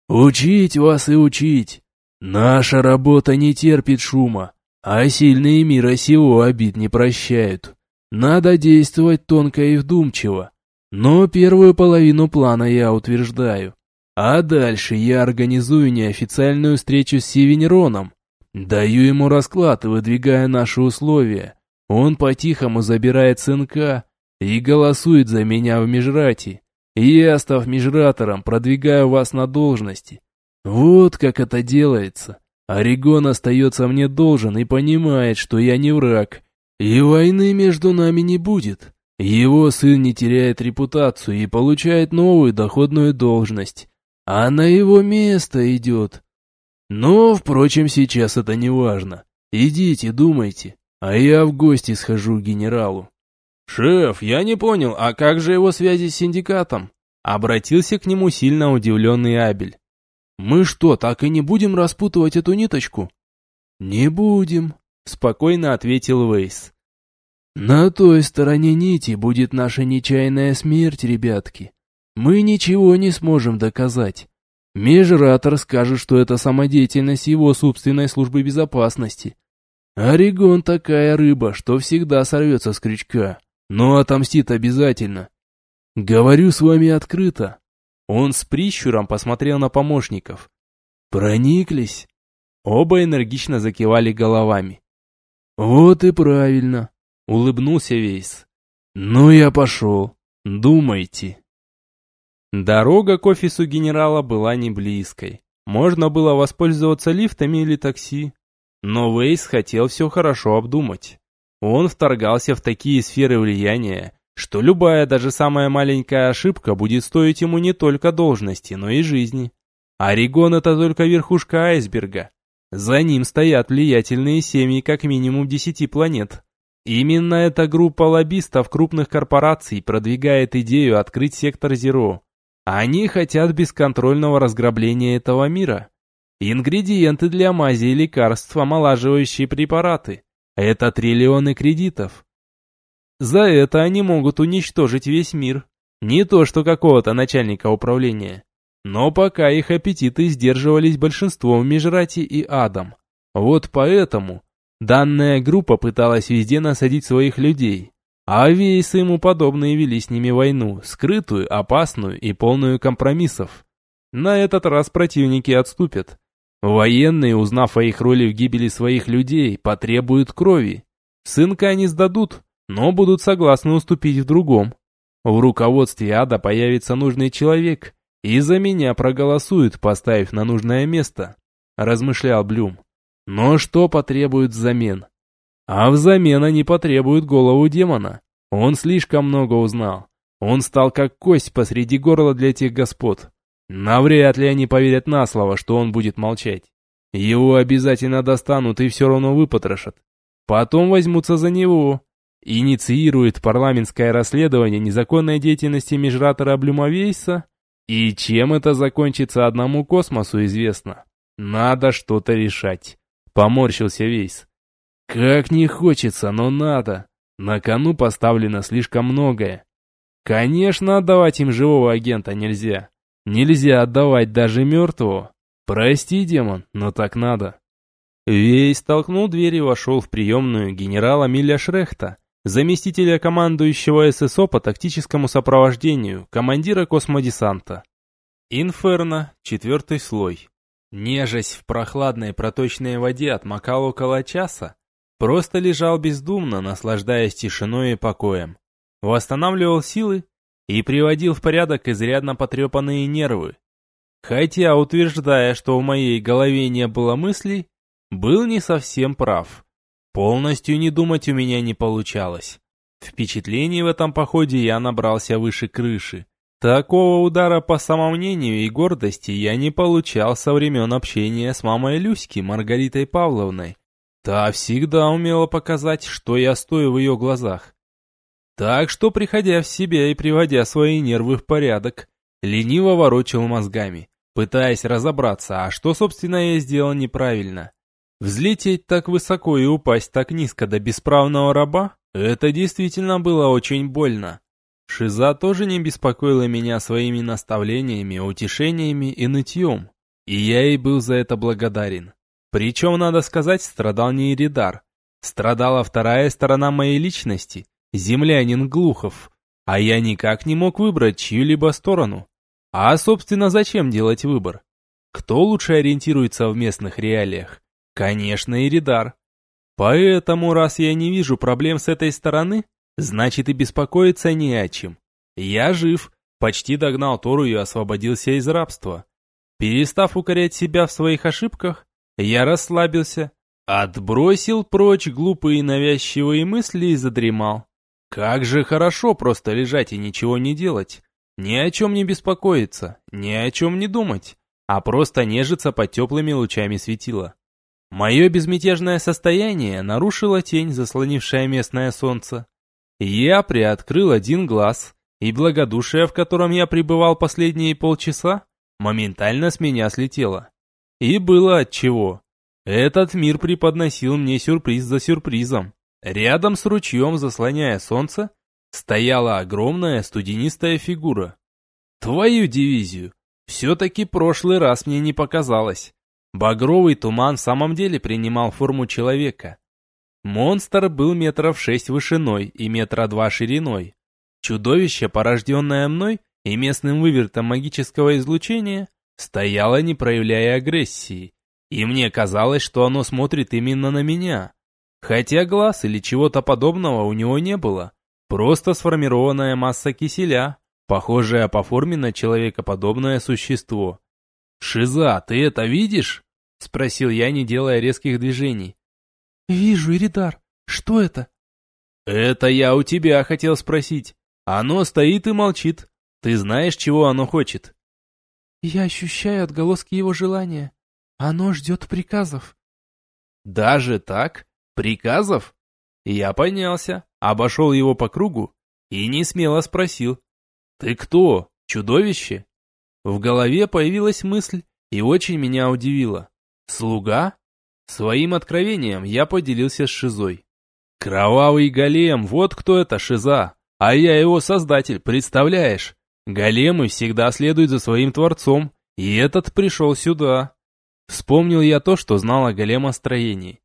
Учить вас и учить. Наша работа не терпит шума, а сильные мира сего обид не прощают. Надо действовать тонко и вдумчиво. Но первую половину плана я утверждаю. А дальше я организую неофициальную встречу с Сивенероном. Даю ему расклад и выдвигаю наши условия. Он по-тихому забирает сынка и голосует за меня в межрате. Я, став межратором, продвигаю вас на должности. Вот как это делается. Орегон остается мне должен и понимает, что я не враг. И войны между нами не будет. Его сын не теряет репутацию и получает новую доходную должность. А на его место идет. Но, впрочем, сейчас это не важно. Идите, думайте, а я в гости схожу к генералу. «Шеф, я не понял, а как же его связи с синдикатом?» Обратился к нему сильно удивленный Абель. Мы что, так и не будем распутывать эту ниточку? Не будем, спокойно ответил Вейс. На той стороне нити будет наша нечаянная смерть, ребятки. Мы ничего не сможем доказать. Межратор скажет, что это самодеятельность его собственной службы безопасности. Орегон такая рыба, что всегда сорвется с крючка, но отомстит обязательно. Говорю с вами открыто, он с прищуром посмотрел на помощников. «Прониклись?» Оба энергично закивали головами. «Вот и правильно», — улыбнулся Вейс. «Ну я пошел. Думайте». Дорога к офису генерала была не близкой. Можно было воспользоваться лифтами или такси. Но Вейс хотел все хорошо обдумать. Он вторгался в такие сферы влияния, что любая, даже самая маленькая ошибка будет стоить ему не только должности, но и жизни. Орегон – это только верхушка айсберга. За ним стоят влиятельные семьи как минимум десяти планет. Именно эта группа лоббистов крупных корпораций продвигает идею открыть сектор Зеро. Они хотят бесконтрольного разграбления этого мира. Ингредиенты для мази и лекарств, омолаживающие препараты. Это триллионы кредитов. За это они могут уничтожить весь мир. Не то что какого-то начальника управления. Но пока их аппетиты сдерживались большинством Межрати и Адом. Вот поэтому данная группа пыталась везде насадить своих людей. А Вейсы ему подобные вели с ними войну, скрытую, опасную и полную компромиссов. На этот раз противники отступят. Военные, узнав о их роли в гибели своих людей, потребуют крови. Сынка не сдадут, но будут согласны уступить в другом. В руководстве ада появится нужный человек, и за меня проголосуют, поставив на нужное место, размышлял Блюм. Но что потребуют взамен? А взамен они потребуют голову демона. Он слишком много узнал. Он стал как кость посреди горла для тех господ. Навряд ли они поверят на слово, что он будет молчать. Его обязательно достанут и все равно выпотрошат. Потом возьмутся за него, инициирует парламентское расследование незаконной деятельности межратора Блюмовейса, и чем это закончится одному космосу известно. Надо что-то решать. Поморщился Вейс. Как не хочется, но надо. На кону поставлено слишком многое. Конечно, отдавать им живого агента нельзя. Нельзя отдавать даже мертвого. Прости, демон, но так надо. Вейс толкнул дверь и вошел в приемную генерала Миля Шрехта, заместителя командующего ССО по тактическому сопровождению, командира космодесанта. Инферно, четвертый слой. Нежась в прохладной проточной воде отмокал около часа, просто лежал бездумно, наслаждаясь тишиной и покоем. Восстанавливал силы и приводил в порядок изрядно потрепанные нервы. Хотя, утверждая, что в моей голове не было мыслей, был не совсем прав. Полностью не думать у меня не получалось. Впечатлений в этом походе я набрался выше крыши. Такого удара по самомнению и гордости я не получал со времен общения с мамой Люськи Маргаритой Павловной. Та всегда умела показать, что я стою в ее глазах. Так что, приходя в себя и приводя свои нервы в порядок, лениво ворочал мозгами. пытаясь разобраться, а что, собственно, я сделал неправильно. Взлететь так высоко и упасть так низко до бесправного раба – это действительно было очень больно. Шиза тоже не беспокоила меня своими наставлениями, утешениями и нытьем, и я ей был за это благодарен. Причем, надо сказать, страдал не Иридар. Страдала вторая сторона моей личности, землянин Глухов, а я никак не мог выбрать чью-либо сторону. А, собственно, зачем делать выбор? Кто лучше ориентируется в местных реалиях? Конечно, Иридар. Поэтому, раз я не вижу проблем с этой стороны, значит и беспокоиться не о чем. Я жив, почти догнал Тору и освободился из рабства. Перестав укорять себя в своих ошибках, я расслабился, отбросил прочь глупые навязчивые мысли и задремал. Как же хорошо просто лежать и ничего не делать. Ни о чем не беспокоиться, ни о чем не думать, а просто нежиться под теплыми лучами светила. Мое безмятежное состояние нарушило тень, заслонившая местное солнце. Я приоткрыл один глаз, и благодушие, в котором я пребывал последние полчаса, моментально с меня слетело. И было отчего. Этот мир преподносил мне сюрприз за сюрпризом. Рядом с ручьем, заслоняя солнце, стояла огромная студенистая фигура. Твою дивизию! Все-таки прошлый раз мне не показалось. Багровый туман в самом деле принимал форму человека. Монстр был метров шесть вышиной и метра два шириной. Чудовище, порожденное мной и местным вывертом магического излучения, стояло не проявляя агрессии, и мне казалось, что оно смотрит именно на меня. Хотя глаз или чего-то подобного у него не было. Просто сформированная масса киселя, похожая по форме на человекоподобное существо. «Шиза, ты это видишь?» — спросил я, не делая резких движений. «Вижу, Иридар. Что это?» «Это я у тебя хотел спросить. Оно стоит и молчит. Ты знаешь, чего оно хочет?» «Я ощущаю отголоски его желания. Оно ждет приказов». «Даже так?» Приказов? Я поднялся, обошел его по кругу и не смело спросил. «Ты кто? Чудовище?» В голове появилась мысль и очень меня удивила. «Слуга?» Своим откровением я поделился с Шизой. «Кровавый голем, вот кто это Шиза, а я его создатель, представляешь? Големы всегда следуют за своим творцом, и этот пришел сюда». Вспомнил я то, что знал о големостроении.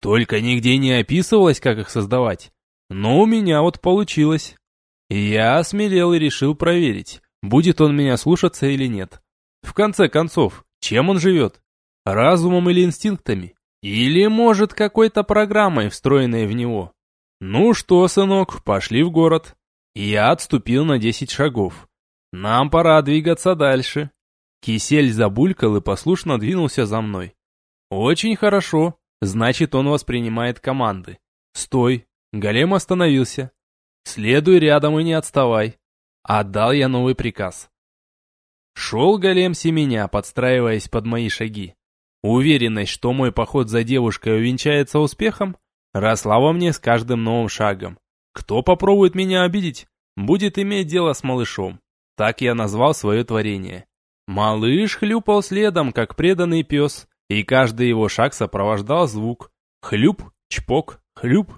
Только нигде не описывалось, как их создавать. Но у меня вот получилось. Я осмелел и решил проверить, будет он меня слушаться или нет. В конце концов, чем он живет? Разумом или инстинктами? Или, может, какой-то программой, встроенной в него? Ну что, сынок, пошли в город. Я отступил на десять шагов. Нам пора двигаться дальше. Кисель забулькал и послушно двинулся за мной. Очень хорошо. Значит, он воспринимает команды. Стой. Голем остановился. Следуй рядом и не отставай. Отдал я новый приказ. Шел голем семеня, подстраиваясь под мои шаги. Уверенность, что мой поход за девушкой увенчается успехом, росла во мне с каждым новым шагом. Кто попробует меня обидеть, будет иметь дело с малышом. Так я назвал свое творение. Малыш хлюпал следом, как преданный пес, и каждый его шаг сопровождал звук «хлюп», «чпок», «хлюп».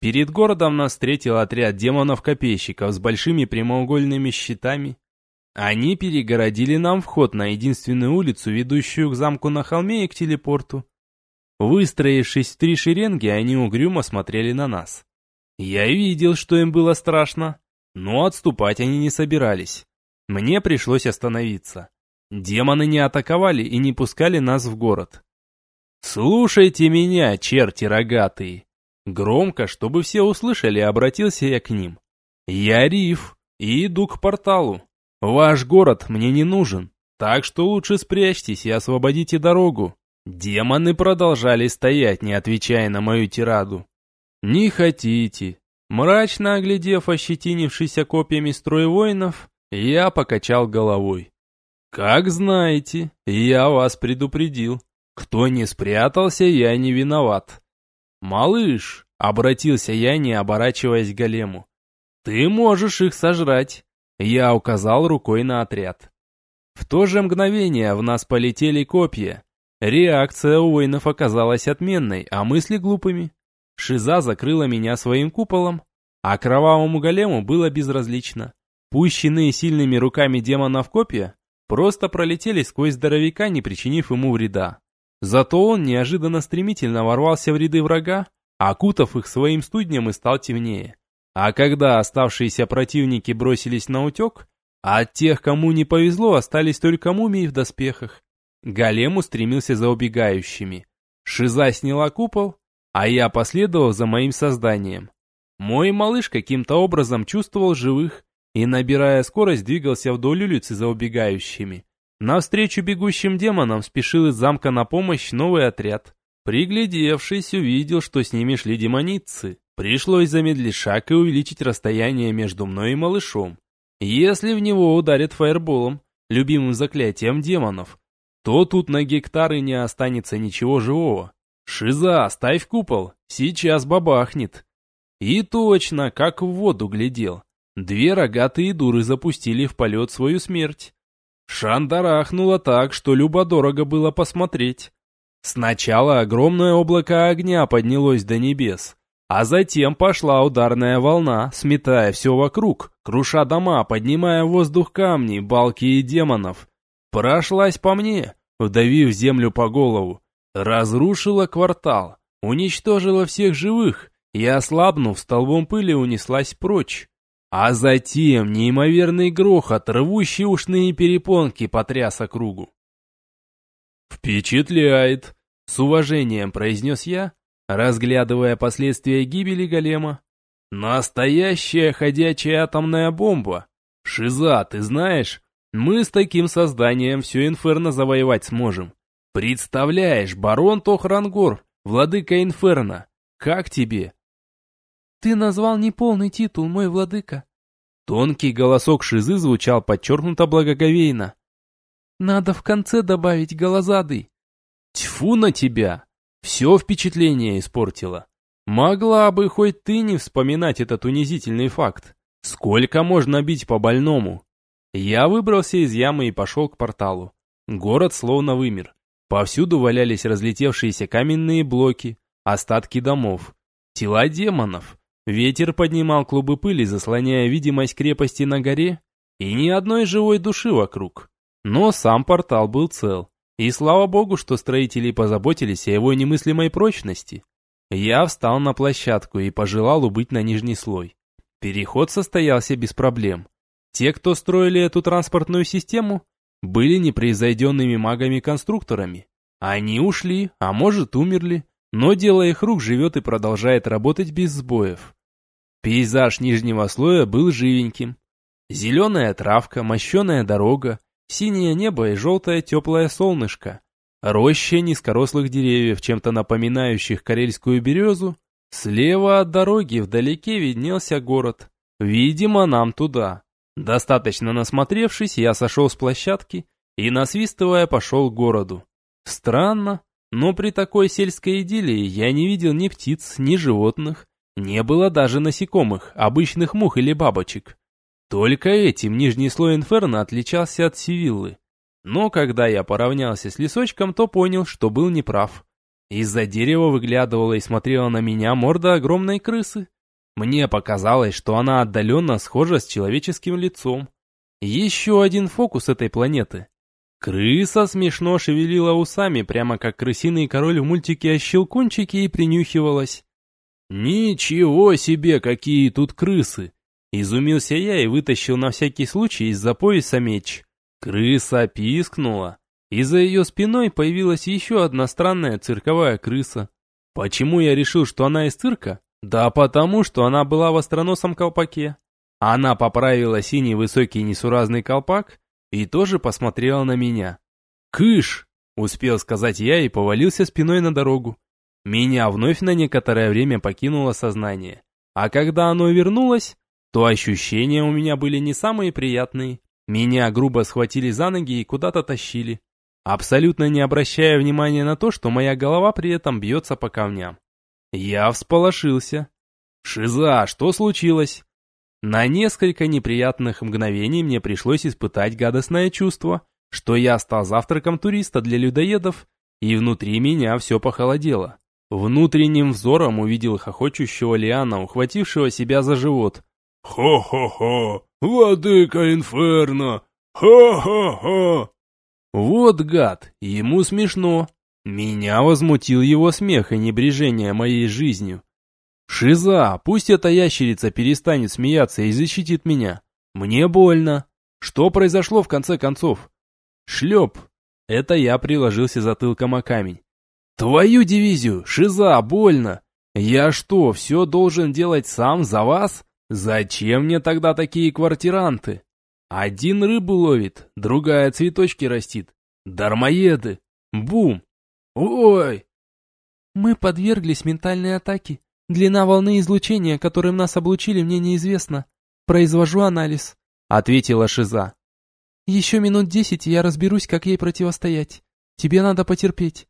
Перед городом нас встретил отряд демонов-копейщиков с большими прямоугольными щитами. Они перегородили нам вход на единственную улицу, ведущую к замку на холме и к телепорту. Выстроившись в три шеренги, они угрюмо смотрели на нас. Я видел, что им было страшно, но отступать они не собирались. Мне пришлось остановиться. Демоны не атаковали и не пускали нас в город. «Слушайте меня, черти рогатые!» Громко, чтобы все услышали, обратился я к ним. «Я Риф и иду к порталу. Ваш город мне не нужен, так что лучше спрячьтесь и освободите дорогу». Демоны продолжали стоять, не отвечая на мою тираду. «Не хотите?» Мрачно оглядев ощетинившийся копьями строй воинов, я покачал головой. «Как знаете, я вас предупредил. Кто не спрятался, я не виноват». «Малыш», — обратился я, не оборачиваясь к голему, — «ты можешь их сожрать». Я указал рукой на отряд. В то же мгновение в нас полетели копья. Реакция у воинов оказалась отменной, а мысли глупыми. Шиза закрыла меня своим куполом, а кровавому голему было безразлично. Пущенные сильными руками демонов копья просто пролетели сквозь здоровяка, не причинив ему вреда. Зато он неожиданно стремительно ворвался в ряды врага, окутав их своим студнем и стал темнее. А когда оставшиеся противники бросились на утек, от тех, кому не повезло, остались только мумии в доспехах. Голем устремился за убегающими. Шиза сняла купол, а я последовал за моим созданием. Мой малыш каким-то образом чувствовал живых и, набирая скорость, двигался вдоль улицы за убегающими. Навстречу бегущим демонам спешил из замка на помощь новый отряд. Приглядевшись, увидел, что с ними шли демоницы. Пришлось замедлить шаг и увеличить расстояние между мной и малышом. Если в него ударят фаерболом, любимым заклятием демонов, то тут на гектары не останется ничего живого. Шиза, ставь купол, сейчас бабахнет. И точно, как в воду глядел. Две рогатые дуры запустили в полет свою смерть. Шандарахнуло так, что любо-дорого было посмотреть. Сначала огромное облако огня поднялось до небес, а затем пошла ударная волна, сметая все вокруг, круша дома, поднимая в воздух камни, балки и демонов. Прошлась по мне, вдавив землю по голову, разрушила квартал, уничтожила всех живых и, ослабнув, столбом пыли унеслась прочь. А затем неимоверный грохот, рвущий ушные перепонки, потряс округу. «Впечатляет!» — с уважением произнес я, разглядывая последствия гибели голема. «Настоящая ходячая атомная бомба! Шиза, ты знаешь, мы с таким созданием все инферно завоевать сможем. Представляешь, барон Тохрангор, владыка инферно. Как тебе?» «Ты назвал неполный титул, мой владыка». Тонкий голосок Шизы звучал подчеркнуто благоговейно. «Надо в конце добавить голозадый». «Тьфу на тебя!» Все впечатление испортила. Могла бы хоть ты не вспоминать этот унизительный факт. Сколько можно бить по больному? Я выбрался из ямы и пошел к порталу. Город словно вымер. Повсюду валялись разлетевшиеся каменные блоки, остатки домов, тела демонов. Ветер поднимал клубы пыли, заслоняя видимость крепости на горе, и ни одной живой души вокруг. Но сам портал был цел. И слава богу, что строители позаботились о его немыслимой прочности. Я встал на площадку и пожелал убыть на нижний слой. Переход состоялся без проблем. Те, кто строили эту транспортную систему, были непревзойденными магами-конструкторами. Они ушли, а может умерли, но дело их рук живет и продолжает работать без сбоев. Пейзаж нижнего слоя был живеньким. Зеленая травка, мощеная дорога, синее небо и желтое теплое солнышко. Роща низкорослых деревьев, чем-то напоминающих карельскую березу. Слева от дороги вдалеке виднелся город. Видимо, нам туда. Достаточно насмотревшись, я сошел с площадки и, насвистывая, пошел к городу. Странно, но при такой сельской идиллии я не видел ни птиц, ни животных. Не было даже насекомых, обычных мух или бабочек. Только этим нижний слой инферно отличался от Сивиллы. Но когда я поравнялся с лесочком, то понял, что был неправ. Из-за дерева выглядывала и смотрела на меня морда огромной крысы. Мне показалось, что она отдаленно схожа с человеческим лицом. Еще один фокус этой планеты. Крыса смешно шевелила усами, прямо как крысиный король в мультике о щелкунчике и принюхивалась. «Ничего себе, какие тут крысы!» Изумился я и вытащил на всякий случай из-за пояса меч. Крыса пискнула, и за ее спиной появилась еще одна странная цирковая крыса. Почему я решил, что она из цирка? Да потому, что она была в остроносом колпаке. Она поправила синий высокий несуразный колпак и тоже посмотрела на меня. «Кыш!» — успел сказать я и повалился спиной на дорогу. Меня вновь на некоторое время покинуло сознание. А когда оно вернулось, то ощущения у меня были не самые приятные. Меня грубо схватили за ноги и куда-то тащили, абсолютно не обращая внимания на то, что моя голова при этом бьется по камням. Я всполошился. «Шиза, что случилось?» На несколько неприятных мгновений мне пришлось испытать гадостное чувство, что я стал завтраком туриста для людоедов, и внутри меня все похолодело. Внутренним взором увидел хохочущего Лиана, ухватившего себя за живот. «Хо-хо-хо! Владыка Инферно! Хо-хо-хо!» Вот гад, ему смешно. Меня возмутил его смех и небрежение моей жизнью. Шиза, пусть эта ящерица перестанет смеяться и защитит меня. Мне больно. Что произошло в конце концов? Шлеп. Это я приложился затылком о камень. Твою дивизию, Шиза, больно. Я что, все должен делать сам за вас? Зачем мне тогда такие квартиранты? Один рыбу ловит, другая цветочки растит. Дармоеды. Бум. Ой! Мы подверглись ментальной атаке. Длина волны излучения, которым нас облучили, мне неизвестна. Произвожу анализ, ответила Шиза. Еще минут десять, и я разберусь, как ей противостоять. Тебе надо потерпеть.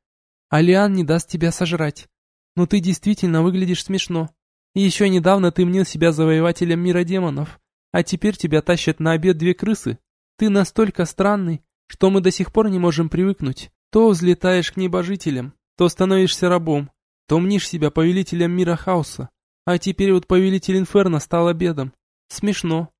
Алиан не даст тебя сожрать. Но ты действительно выглядишь смешно. Еще недавно ты мнил себя завоевателем мира демонов, а теперь тебя тащат на обед две крысы. Ты настолько странный, что мы до сих пор не можем привыкнуть. То взлетаешь к небожителям, то становишься рабом, то мнишь себя повелителем мира хаоса. А теперь вот повелитель инферно стал обедом. Смешно.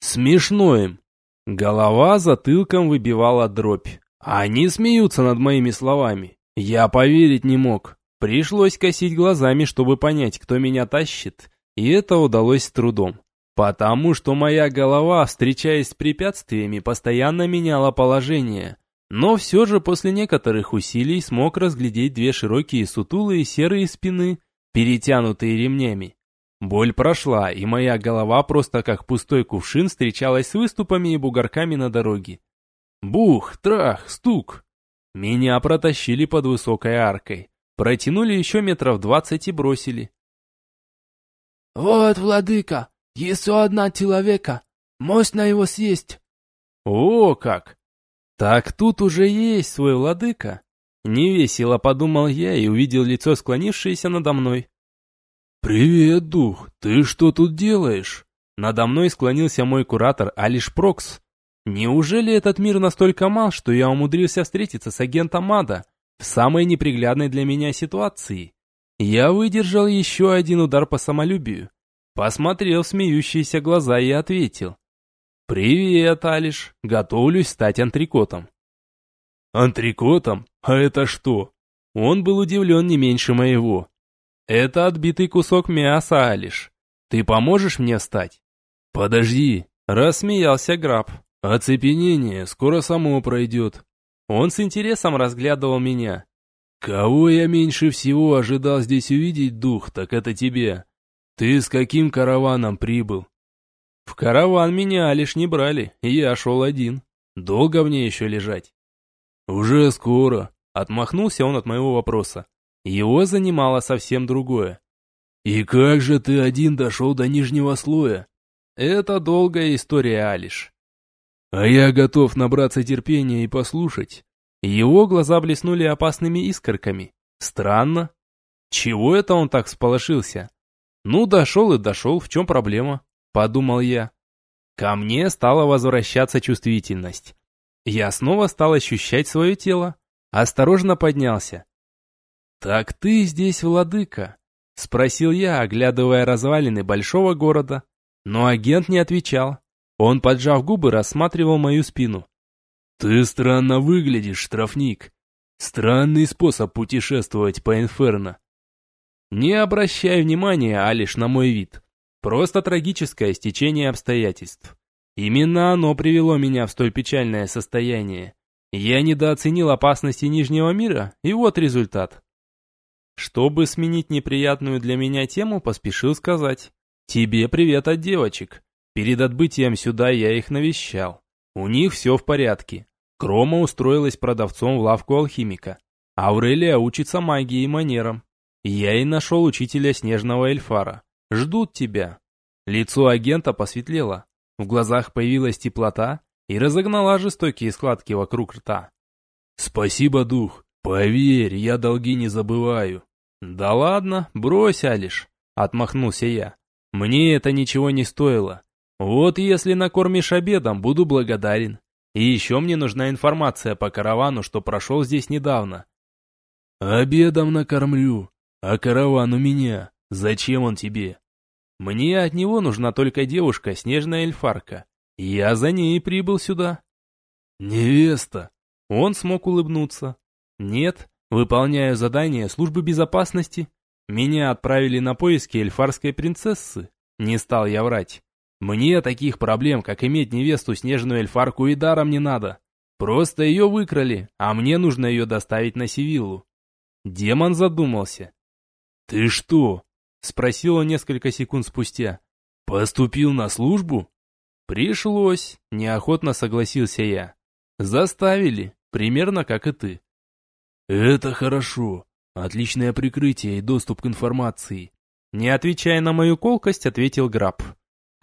Смешно им. Голова затылком выбивала дробь. Они смеются над моими словами. Я поверить не мог. Пришлось косить глазами, чтобы понять, кто меня тащит, и это удалось с трудом. Потому что моя голова, встречаясь с препятствиями, постоянно меняла положение. Но все же после некоторых усилий смог разглядеть две широкие сутулые серые спины, перетянутые ремнями. Боль прошла, и моя голова просто как пустой кувшин встречалась с выступами и бугорками на дороге. Бух, трах, стук. Меня протащили под высокой аркой. Протянули еще метров двадцать и бросили. «Вот, владыка, еще одна человека. Мощь на его съесть». «О, как! Так тут уже есть свой владыка». Невесело подумал я и увидел лицо, склонившееся надо мной. «Привет, дух, ты что тут делаешь?» Надо мной склонился мой куратор Алиш Прокс. Неужели этот мир настолько мал, что я умудрился встретиться с агентом Ада в самой неприглядной для меня ситуации? Я выдержал еще один удар по самолюбию. Посмотрел в смеющиеся глаза и ответил. «Привет, Алиш. Готовлюсь стать антрикотом». «Антрикотом? А это что?» Он был удивлен не меньше моего. «Это отбитый кусок мяса, Алиш. Ты поможешь мне встать?» «Подожди», — рассмеялся Граб. «Оцепенение скоро само пройдет». Он с интересом разглядывал меня. «Кого я меньше всего ожидал здесь увидеть, дух, так это тебя. «Ты с каким караваном прибыл?» «В караван меня лишь не брали, я шел один. Долго мне еще лежать?» «Уже скоро», — отмахнулся он от моего вопроса. Его занимало совсем другое. «И как же ты один дошел до нижнего слоя?» «Это долгая история, Алиш». «А я готов набраться терпения и послушать». Его глаза блеснули опасными искорками. Странно. Чего это он так всполошился? Ну, дошел и дошел, в чем проблема? Подумал я. Ко мне стала возвращаться чувствительность. Я снова стал ощущать свое тело. Осторожно поднялся. «Так ты здесь владыка?» Спросил я, оглядывая развалины большого города. Но агент не отвечал. Он, поджав губы, рассматривал мою спину. «Ты странно выглядишь, штрафник. Странный способ путешествовать по Инферно. Не обращай внимания, а лишь на мой вид. Просто трагическое стечение обстоятельств. Именно оно привело меня в столь печальное состояние. Я недооценил опасности Нижнего мира, и вот результат. Чтобы сменить неприятную для меня тему, поспешил сказать. Тебе привет от девочек. Перед отбытием сюда я их навещал. У них все в порядке. Крома устроилась продавцом в лавку алхимика. Аурелия учится магии и манерам. Я и нашел учителя снежного эльфара. Ждут тебя. Лицо агента посветлело. В глазах появилась теплота и разогнала жестокие складки вокруг рта. «Спасибо, дух. Поверь, я долги не забываю». «Да ладно, брось, Алиш», — отмахнулся я. «Мне это ничего не стоило. Вот если накормишь обедом, буду благодарен. И еще мне нужна информация по каравану, что прошел здесь недавно. Обедом накормлю, а караван у меня. Зачем он тебе? Мне от него нужна только девушка, снежная эльфарка. Я за ней прибыл сюда. Невеста. Он смог улыбнуться. Нет, выполняю задание службы безопасности. Меня отправили на поиски эльфарской принцессы. Не стал я врать. Мне таких проблем, как иметь невесту снежную эльфарку и даром не надо. Просто ее выкрали, а мне нужно ее доставить на Севиллу. Демон задумался. «Ты что?» — спросил он несколько секунд спустя. «Поступил на службу?» «Пришлось», — неохотно согласился я. «Заставили, примерно как и ты». «Это хорошо. Отличное прикрытие и доступ к информации». Не отвечая на мою колкость, ответил Граб.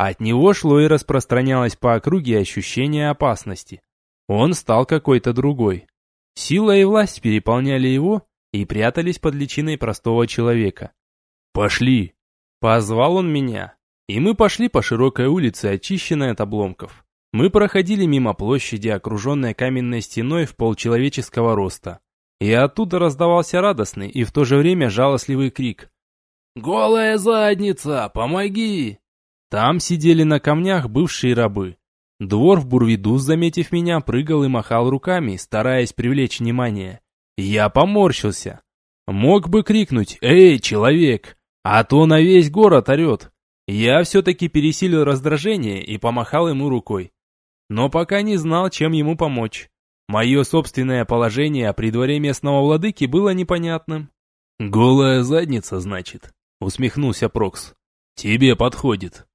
От него шло и распространялось по округе ощущение опасности. Он стал какой-то другой. Сила и власть переполняли его и прятались под личиной простого человека. «Пошли!» Позвал он меня, и мы пошли по широкой улице, очищенной от обломков. Мы проходили мимо площади, окруженной каменной стеной в полчеловеческого роста. И оттуда раздавался радостный и в то же время жалостливый крик. «Голая задница! Помоги!» Там сидели на камнях бывшие рабы. Двор в Бурвидус, заметив меня, прыгал и махал руками, стараясь привлечь внимание. Я поморщился. Мог бы крикнуть «Эй, человек!», а то на весь город орет. Я все-таки пересилил раздражение и помахал ему рукой. Но пока не знал, чем ему помочь. Мое собственное положение при дворе местного владыки было непонятным. «Голая задница, значит?» — усмехнулся Прокс. «Тебе подходит».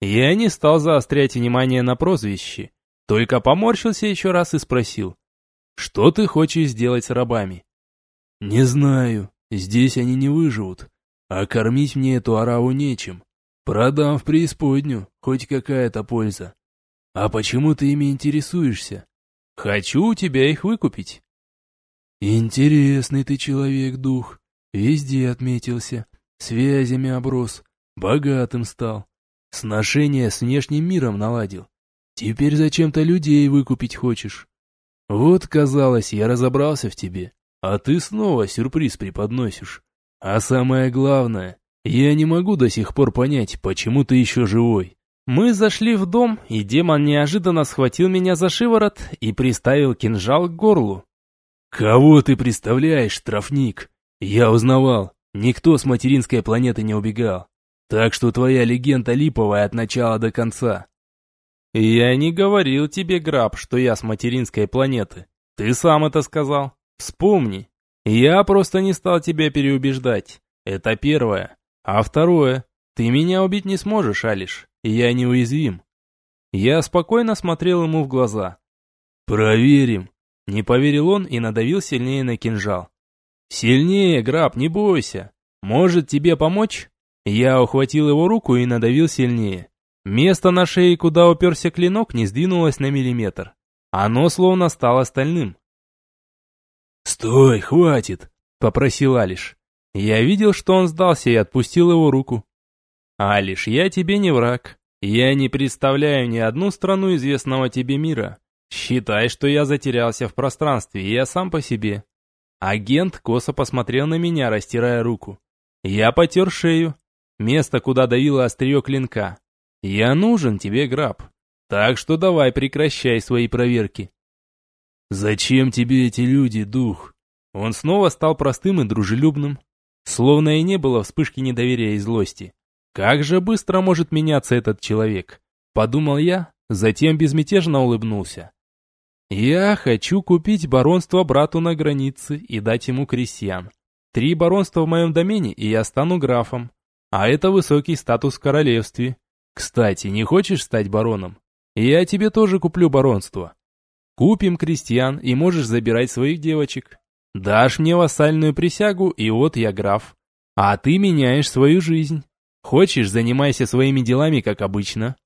Я не стал заострять внимание на прозвище, только поморщился еще раз и спросил, «Что ты хочешь сделать с рабами?» «Не знаю, здесь они не выживут, а кормить мне эту ораву нечем. Продам в преисподнюю, хоть какая-то польза. А почему ты ими интересуешься?» «Хочу у тебя их выкупить». «Интересный ты человек-дух, везде отметился, связями оброс, богатым стал. Сношение с внешним миром наладил. Теперь зачем-то людей выкупить хочешь. Вот, казалось, я разобрался в тебе, а ты снова сюрприз преподносишь. А самое главное, я не могу до сих пор понять, почему ты еще живой. Мы зашли в дом, и демон неожиданно схватил меня за шиворот и приставил кинжал к горлу. «Кого ты представляешь, штрафник? Я узнавал, никто с материнской планеты не убегал. Так что твоя легенда липовая от начала до конца. Я не говорил тебе, Граб, что я с материнской планеты. Ты сам это сказал. Вспомни. Я просто не стал тебя переубеждать. Это первое. А второе. Ты меня убить не сможешь, Алиш. Я неуязвим. Я спокойно смотрел ему в глаза. Проверим. Не поверил он и надавил сильнее на кинжал. Сильнее, Граб, не бойся. Может тебе помочь? Я ухватил его руку и надавил сильнее. Место на шее, куда уперся клинок, не сдвинулось на миллиметр. Оно словно стало стальным. «Стой, хватит!» — попросил Алиш. Я видел, что он сдался и отпустил его руку. «Алиш, я тебе не враг. Я не представляю ни одну страну известного тебе мира. Считай, что я затерялся в пространстве, и я сам по себе». Агент косо посмотрел на меня, растирая руку. Я потер шею, Место, куда давило острие клинка. Я нужен тебе, Граб. Так что давай прекращай свои проверки. Зачем тебе эти люди, дух? Он снова стал простым и дружелюбным. Словно и не было вспышки недоверия и злости. Как же быстро может меняться этот человек? Подумал я, затем безмятежно улыбнулся. Я хочу купить баронство брату на границе и дать ему крестьян. Три баронства в моем домене, и я стану графом. А это высокий статус в королевстве. Кстати, не хочешь стать бароном? Я тебе тоже куплю баронство. Купим крестьян, и можешь забирать своих девочек. Дашь мне вассальную присягу, и вот я граф. А ты меняешь свою жизнь. Хочешь, занимайся своими делами, как обычно.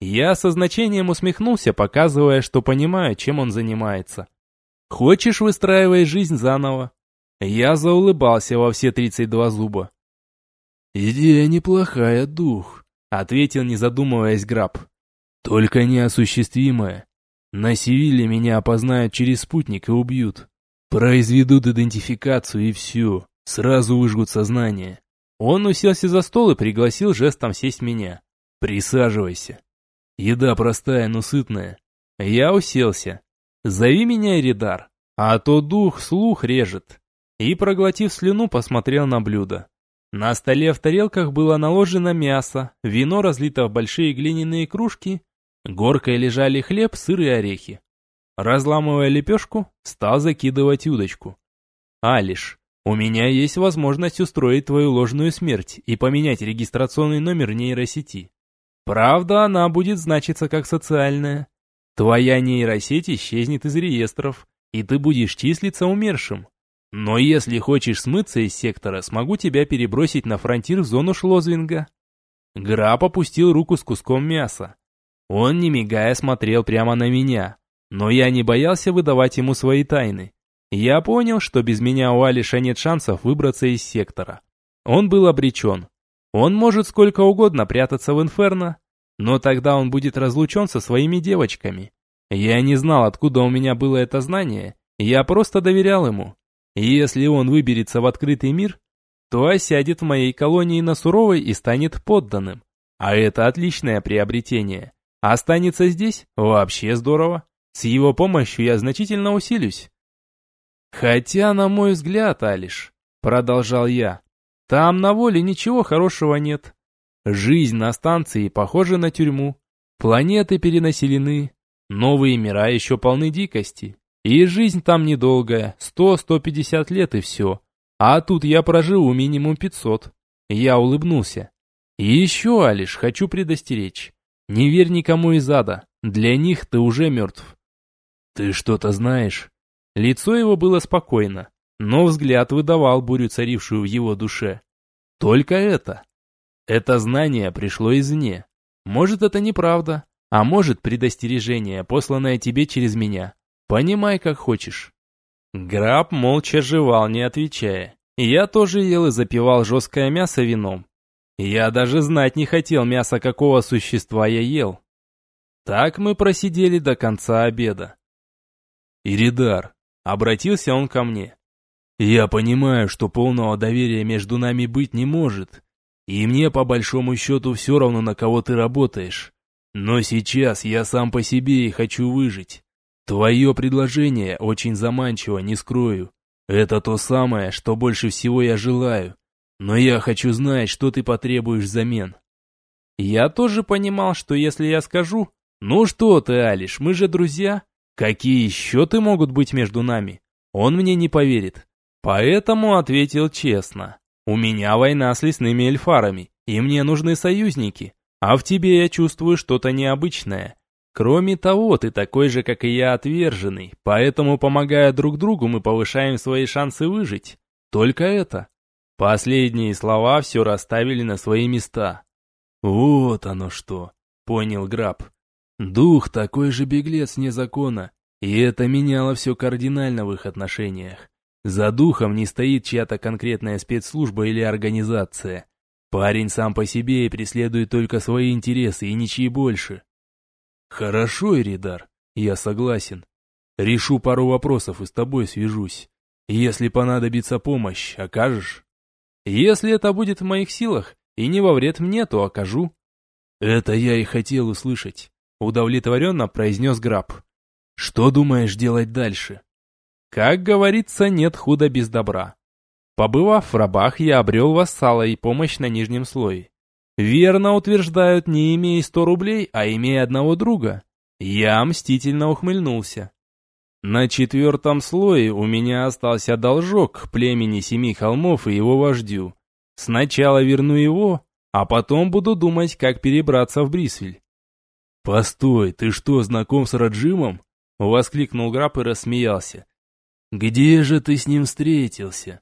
Я со значением усмехнулся, показывая, что понимаю, чем он занимается. Хочешь, выстраивай жизнь заново. Я заулыбался во все тридцать два зуба. «Идея неплохая, дух», — ответил, не задумываясь Граб. «Только неосуществимая. На Севилле меня опознают через спутник и убьют. Произведут идентификацию и все. Сразу выжгут сознание. Он уселся за стол и пригласил жестом сесть меня. Присаживайся. Еда простая, но сытная. Я уселся. Зови меня Эридар, а то дух слух режет. И, проглотив слюну, посмотрел на блюдо. На столе в тарелках было наложено мясо, вино разлито в большие глиняные кружки, горкой лежали хлеб, сыр и орехи. Разламывая лепешку, стал закидывать удочку. «Алиш, у меня есть возможность устроить твою ложную смерть и поменять регистрационный номер нейросети. Правда, она будет значиться как социальная. Твоя нейросеть исчезнет из реестров, и ты будешь числиться умершим. Но если хочешь смыться из сектора, смогу тебя перебросить на фронтир в зону Шлозвинга». Граб опустил руку с куском мяса. Он, не мигая, смотрел прямо на меня, но я не боялся выдавать ему свои тайны. Я понял, что без меня у Алиша нет шансов выбраться из сектора. Он был обречен. Он может сколько угодно прятаться в Инферно, но тогда он будет разлучен со своими девочками. Я не знал, откуда у меня было это знание, я просто доверял ему. Если он выберется в открытый мир, то осядет в моей колонии на суровой и станет подданным. А это отличное приобретение. Останется здесь? Вообще здорово. С его помощью я значительно усилюсь. Хотя, на мой взгляд, Алиш, продолжал я, там на воле ничего хорошего нет. Жизнь на станции похожа на тюрьму. Планеты перенаселены, новые мира еще полны дикости. И жизнь там недолгая, сто-сто пятьдесят лет и все. А тут я проживу минимум пятьсот. Я улыбнулся. И еще, Алиш, хочу предостеречь. Не верь никому из ада, для них ты уже мертв. «Ты что-то знаешь?» Лицо его было спокойно, но взгляд выдавал бурю, царившую в его душе. Только это. Это знание пришло извне. Может, это неправда, а может, предостережение, посланное тебе через меня. Понимай, как хочешь. Граб молча жевал, не отвечая. Я тоже ел и запивал жесткое мясо вином. Я даже знать не хотел мяса какого существа я ел. Так мы просидели до конца обеда. «Иридар», — обратился он ко мне. «Я понимаю, что полного доверия между нами быть не может, и мне по большому счету все равно, на кого ты работаешь. Но сейчас я сам по себе и хочу выжить. Твое предложение очень заманчиво, не скрою. Это то самое, что больше всего я желаю. Но я хочу знать, что ты потребуешь взамен». Я тоже понимал, что если я скажу, «Ну что ты, Алиш, мы же друзья», Какие счеты могут быть между нами? Он мне не поверит. Поэтому ответил честно. У меня война с лесными эльфарами, и мне нужны союзники. А в тебе я чувствую что-то необычное. Кроме того, ты такой же, как и я, отверженный, поэтому, помогая друг другу, мы повышаем свои шансы выжить. Только это. Последние слова все расставили на свои места. Вот оно что, понял Граб. Дух такой же беглец вне закона, и это меняло все кардинально в их отношениях. За духом не стоит чья-то конкретная спецслужба или организация. Парень сам по себе и преследует только свои интересы и ничьи больше. Хорошо, Иридар, я согласен. Решу пару вопросов и с тобой свяжусь. Если понадобится помощь, окажешь? Если это будет в моих силах и не во вред мне, то окажу. Это я и хотел услышать. Удовлетворенно произнес Граб. Что думаешь делать дальше? Как говорится, нет худа без добра. Побывав в рабах, я обрел вассала и помощь на нижнем слое. Верно утверждают, не имея сто рублей, а имея одного друга. Я мстительно ухмыльнулся. На четвертом слое у меня остался должок к племени Семи Холмов и его вождю. Сначала верну его, а потом буду думать, как перебраться в Брисвель. «Постой, ты что, знаком с Раджимом?» — воскликнул Граб и рассмеялся. «Где же ты с ним встретился?»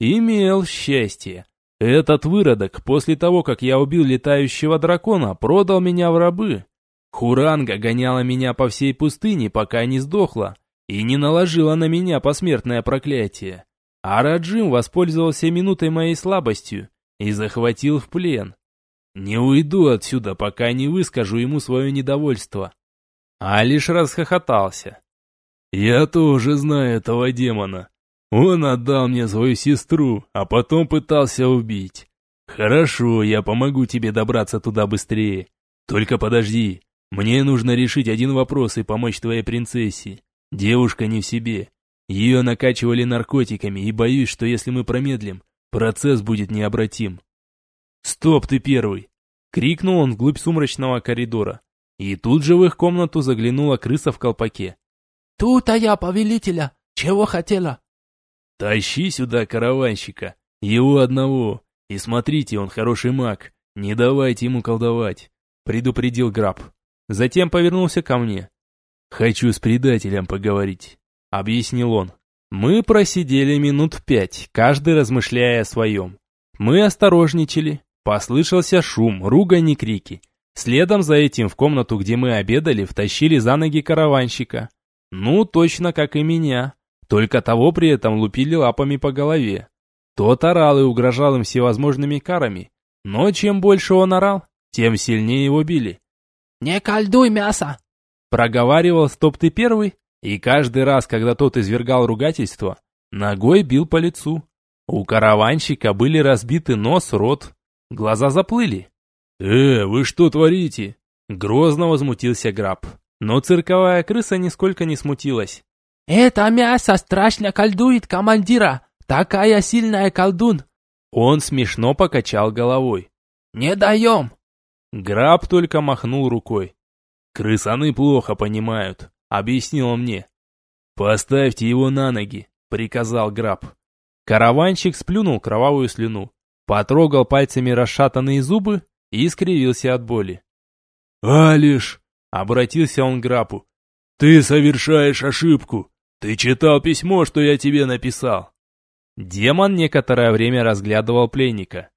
«Имел счастье. Этот выродок, после того, как я убил летающего дракона, продал меня в рабы. Хуранга гоняла меня по всей пустыне, пока не сдохла, и не наложила на меня посмертное проклятие. А Раджим воспользовался минутой моей слабостью и захватил в плен. Не уйду отсюда, пока не выскажу ему свое недовольство. а лишь расхохотался. «Я тоже знаю этого демона. Он отдал мне свою сестру, а потом пытался убить. Хорошо, я помогу тебе добраться туда быстрее. Только подожди, мне нужно решить один вопрос и помочь твоей принцессе. Девушка не в себе. Ее накачивали наркотиками, и боюсь, что если мы промедлим, процесс будет необратим. «Стоп, ты первый!» — крикнул он вглубь сумрачного коридора. И тут же в их комнату заглянула крыса в колпаке. «Тут, а я, повелителя! Чего хотела?» «Тащи сюда караванщика, его одного, и смотрите, он хороший маг, не давайте ему колдовать», — предупредил Граб. Затем повернулся ко мне. «Хочу с предателем поговорить», — объяснил он. Мы просидели минут пять, каждый размышляя о своем. Мы осторожничали, послышался шум, ругань и крики. Следом за этим в комнату, где мы обедали, втащили за ноги караванщика. Ну, точно как и меня. Только того при этом лупили лапами по голове. Тот орал и угрожал им всевозможными карами. Но чем больше он орал, тем сильнее его били. «Не кольдуй мясо!» Проговаривал стоп ты первый, и каждый раз, когда тот извергал ругательство, ногой бил по лицу. У караванщика были разбиты нос, рот, глаза заплыли. «Э, вы что творите?» Грозно возмутился Граб. Но цирковая крыса нисколько не смутилась. «Это мясо страшно колдует командира! Такая сильная колдун!» Он смешно покачал головой. «Не даем!» Граб только махнул рукой. «Крысаны плохо понимают», — объяснил он мне. «Поставьте его на ноги», — приказал Граб. Караванщик сплюнул кровавую слюну, потрогал пальцами расшатанные зубы и скривился от боли. «Алиш!» — обратился он к Грапу. «Ты совершаешь ошибку. Ты читал письмо, что я тебе написал». Демон некоторое время разглядывал пленника.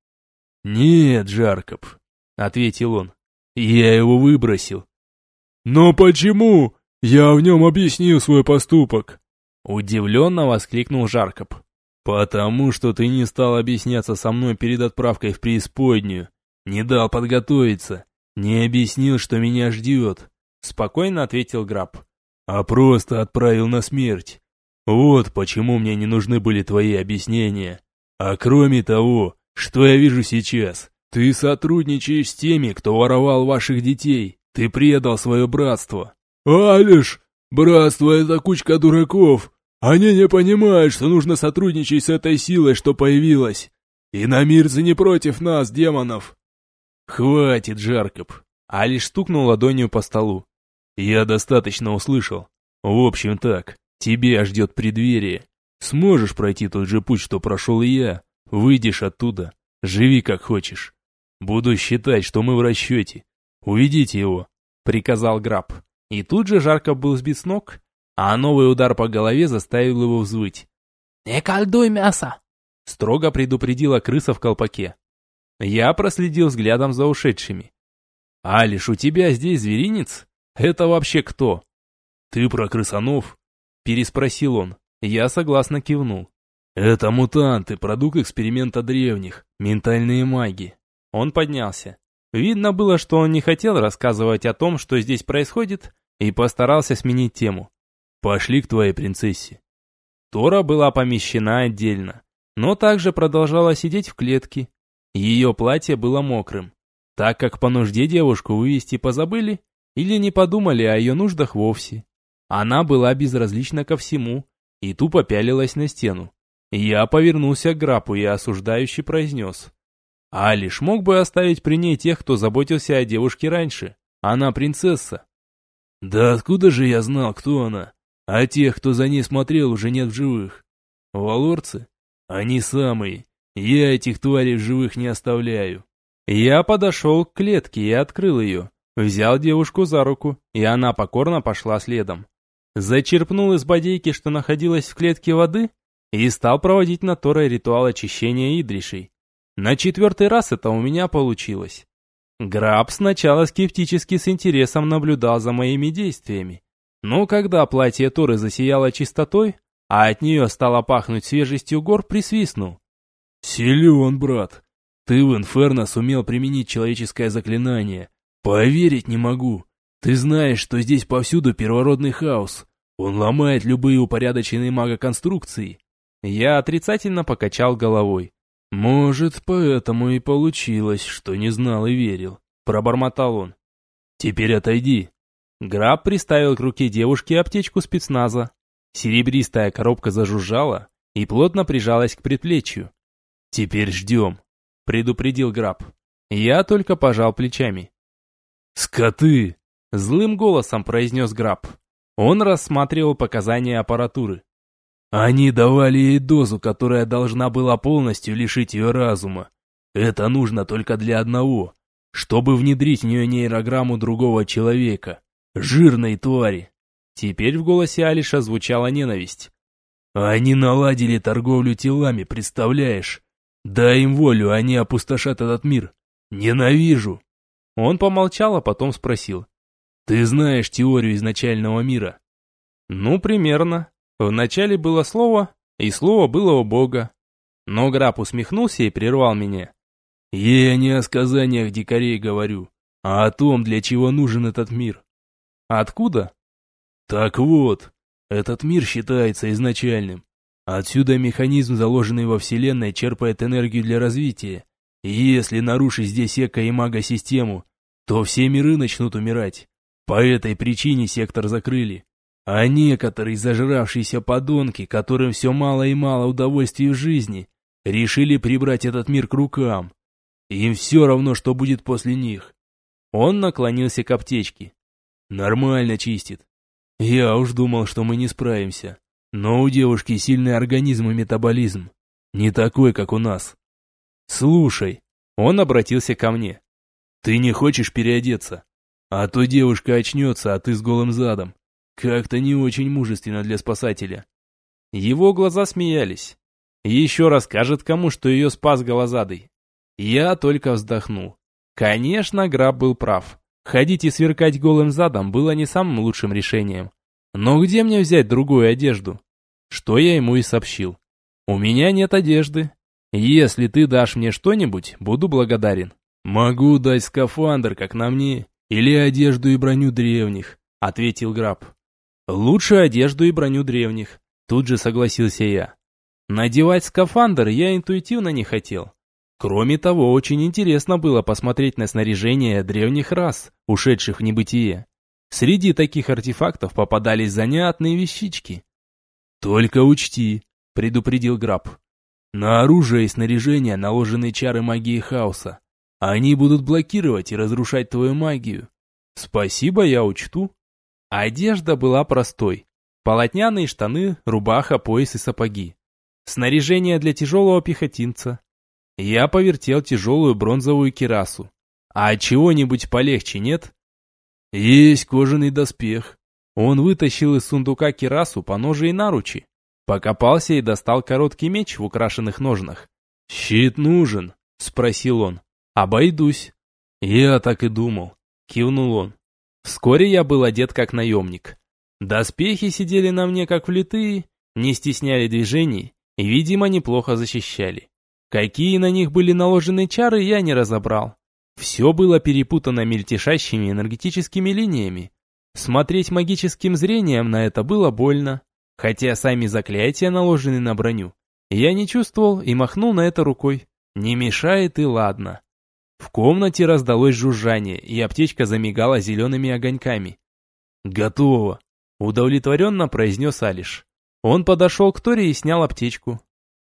«Нет, Жаркоп», — ответил он, — «я его выбросил». «Но почему? Я в нем объяснил свой поступок». Удивленно воскликнул Жаркоп. «Потому что ты не стал объясняться со мной перед отправкой в преисподнюю, не дал подготовиться, не объяснил, что меня ждет», — спокойно ответил Граб. «А просто отправил на смерть. Вот почему мне не нужны были твои объяснения. А кроме того, что я вижу сейчас, ты сотрудничаешь с теми, кто воровал ваших детей. Ты предал свое братство. Алиш, братство это кучка дураков. Они не понимают, что нужно сотрудничать с этой силой, что появилась. И на мирцы не против нас, демонов. Хватит, Жаркоп. Алиш стукнул ладонью по столу. Я достаточно услышал. В общем так, тебя ждет преддверие. Сможешь пройти тот же путь, что прошел и я. Выйдешь оттуда. Живи как хочешь. Буду считать, что мы в расчете. Уведите его, приказал Граб. И тут же жарко был сбит с ног, а новый удар по голове заставил его взвыть. «Не колдуй мясо!» Строго предупредила крыса в колпаке. Я проследил взглядом за ушедшими. «Алиш, у тебя здесь зверинец? Это вообще кто?» «Ты про крысанов?» Переспросил он. Я согласно кивнул. «Это мутанты, продукт эксперимента древних, ментальные маги». Он поднялся. Видно было, что он не хотел рассказывать о том, что здесь происходит, и постарался сменить тему. Пошли к твоей принцессе. Тора была помещена отдельно, но также продолжала сидеть в клетке. Ее платье было мокрым, так как по нужде девушку вывести позабыли или не подумали о ее нуждах вовсе. Она была безразлична ко всему и тупо пялилась на стену. Я повернулся к Грапу и осуждающе произнес. Алиш мог бы оставить при ней тех, кто заботился о девушке раньше. Она принцесса. Да откуда же я знал, кто она? А тех, кто за ней смотрел, уже нет в живых. Валорцы? Они самые. Я этих тварей в живых не оставляю. Я подошел к клетке и открыл ее. Взял девушку за руку, и она покорно пошла следом. Зачерпнул из бодейки, что находилась в клетке воды, и стал проводить на Торе ритуал очищения Идришей. На четвертый раз это у меня получилось. Граб сначала скептически с интересом наблюдал за моими действиями. Но когда платье Торы засияло чистотой, а от нее стало пахнуть свежестью гор, присвистнул. «Силен, брат! Ты в Инферно сумел применить человеческое заклинание. Поверить не могу. Ты знаешь, что здесь повсюду первородный хаос. Он ломает любые упорядоченные магоконструкции. Я отрицательно покачал головой. Может, поэтому и получилось, что не знал и верил. Пробормотал он. Теперь отойди. Граб приставил к руке девушки аптечку спецназа. Серебристая коробка зажужжала и плотно прижалась к предплечью. «Теперь ждем», — предупредил Граб. Я только пожал плечами. «Скоты!» — злым голосом произнес Граб. Он рассматривал показания аппаратуры. Они давали ей дозу, которая должна была полностью лишить ее разума. Это нужно только для одного, чтобы внедрить в нее нейрограмму другого человека. Жирной твари. Теперь в голосе Алиша звучала ненависть. Они наладили торговлю телами, представляешь? Дай им волю, они опустошат этот мир. Ненавижу. Он помолчал, а потом спросил. Ты знаешь теорию изначального мира? Ну, примерно. Вначале было слово, и слово было у Бога. Но Граб усмехнулся и прервал меня. Я не о сказаниях дикарей говорю, а о том, для чего нужен этот мир. Откуда? Так вот, этот мир считается изначальным. Отсюда механизм, заложенный во Вселенной, черпает энергию для развития. Если нарушить здесь эко- и мага-систему, то все миры начнут умирать. По этой причине сектор закрыли. А некоторые зажравшиеся подонки, которым все мало и мало удовольствий в жизни, решили прибрать этот мир к рукам. Им все равно, что будет после них. Он наклонился к аптечке. Нормально чистит. Я уж думал, что мы не справимся. Но у девушки сильный организм и метаболизм. Не такой, как у нас. Слушай, он обратился ко мне. Ты не хочешь переодеться? А то девушка очнется, а ты с голым задом. Как-то не очень мужественно для спасателя. Его глаза смеялись. Еще расскажет кому, что ее спас голозадый. Я только вздохнул. Конечно, Граб был прав. Ходить и сверкать голым задом было не самым лучшим решением. Но где мне взять другую одежду? Что я ему и сообщил. У меня нет одежды. Если ты дашь мне что-нибудь, буду благодарен. Могу дать скафандр, как на мне, или одежду и броню древних, ответил Граб. Лучше одежду и броню древних. Тут же согласился я. Надевать скафандр я интуитивно не хотел. Кроме того, очень интересно было посмотреть на снаряжение древних рас, ушедших в небытие. Среди таких артефактов попадались занятные вещички. «Только учти», — предупредил Граб. «На оружие и снаряжение наложены чары магии хаоса. Они будут блокировать и разрушать твою магию». «Спасибо, я учту», Одежда была простой. Полотняные штаны, рубаха, пояс и сапоги. Снаряжение для тяжелого пехотинца. Я повертел тяжелую бронзовую кирасу. А чего-нибудь полегче нет? Есть кожаный доспех. Он вытащил из сундука кирасу по ноже и наручи. Покопался и достал короткий меч в украшенных ножнах. «Щит нужен?» — спросил он. «Обойдусь». «Я так и думал», — кивнул он. Вскоре я был одет как наемник. Доспехи сидели на мне как влитые, не стесняли движений и, видимо, неплохо защищали. Какие на них были наложены чары, я не разобрал. Все было перепутано мельтешащими энергетическими линиями. Смотреть магическим зрением на это было больно, хотя сами заклятия наложены на броню. Я не чувствовал и махнул на это рукой. Не мешает и ладно. В комнате раздалось жужжание, и аптечка замигала зелеными огоньками. «Готово!» – удовлетворенно произнес Алиш. Он подошел к Торе и снял аптечку.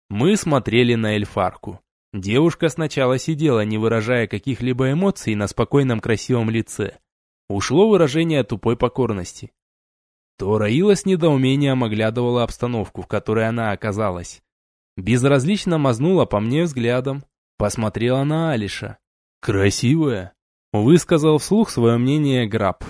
Мы смотрели на эльфарку. Девушка сначала сидела, не выражая каких-либо эмоций на спокойном красивом лице. Ушло выражение тупой покорности. Тора Ила с недоумением оглядывала обстановку, в которой она оказалась. Безразлично мазнула по мне взглядом, посмотрела на Алиша. «Красивая», — высказал вслух свое мнение Граб.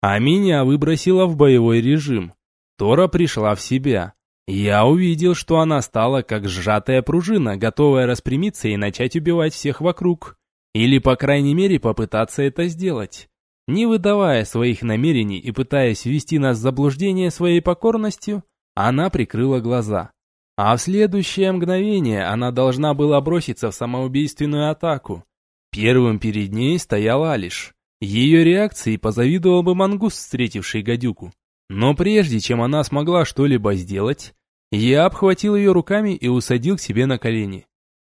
А меня выбросила в боевой режим. Тора пришла в себя. Я увидел, что она стала как сжатая пружина, готовая распрямиться и начать убивать всех вокруг. Или, по крайней мере, попытаться это сделать. Не выдавая своих намерений и пытаясь ввести нас в заблуждение своей покорностью, она прикрыла глаза. А в следующее мгновение она должна была броситься в самоубийственную атаку. Первым перед ней стоял Алиш. Ее реакции позавидовал бы мангус, встретивший гадюку. Но прежде чем она смогла что-либо сделать, я обхватил ее руками и усадил к себе на колени.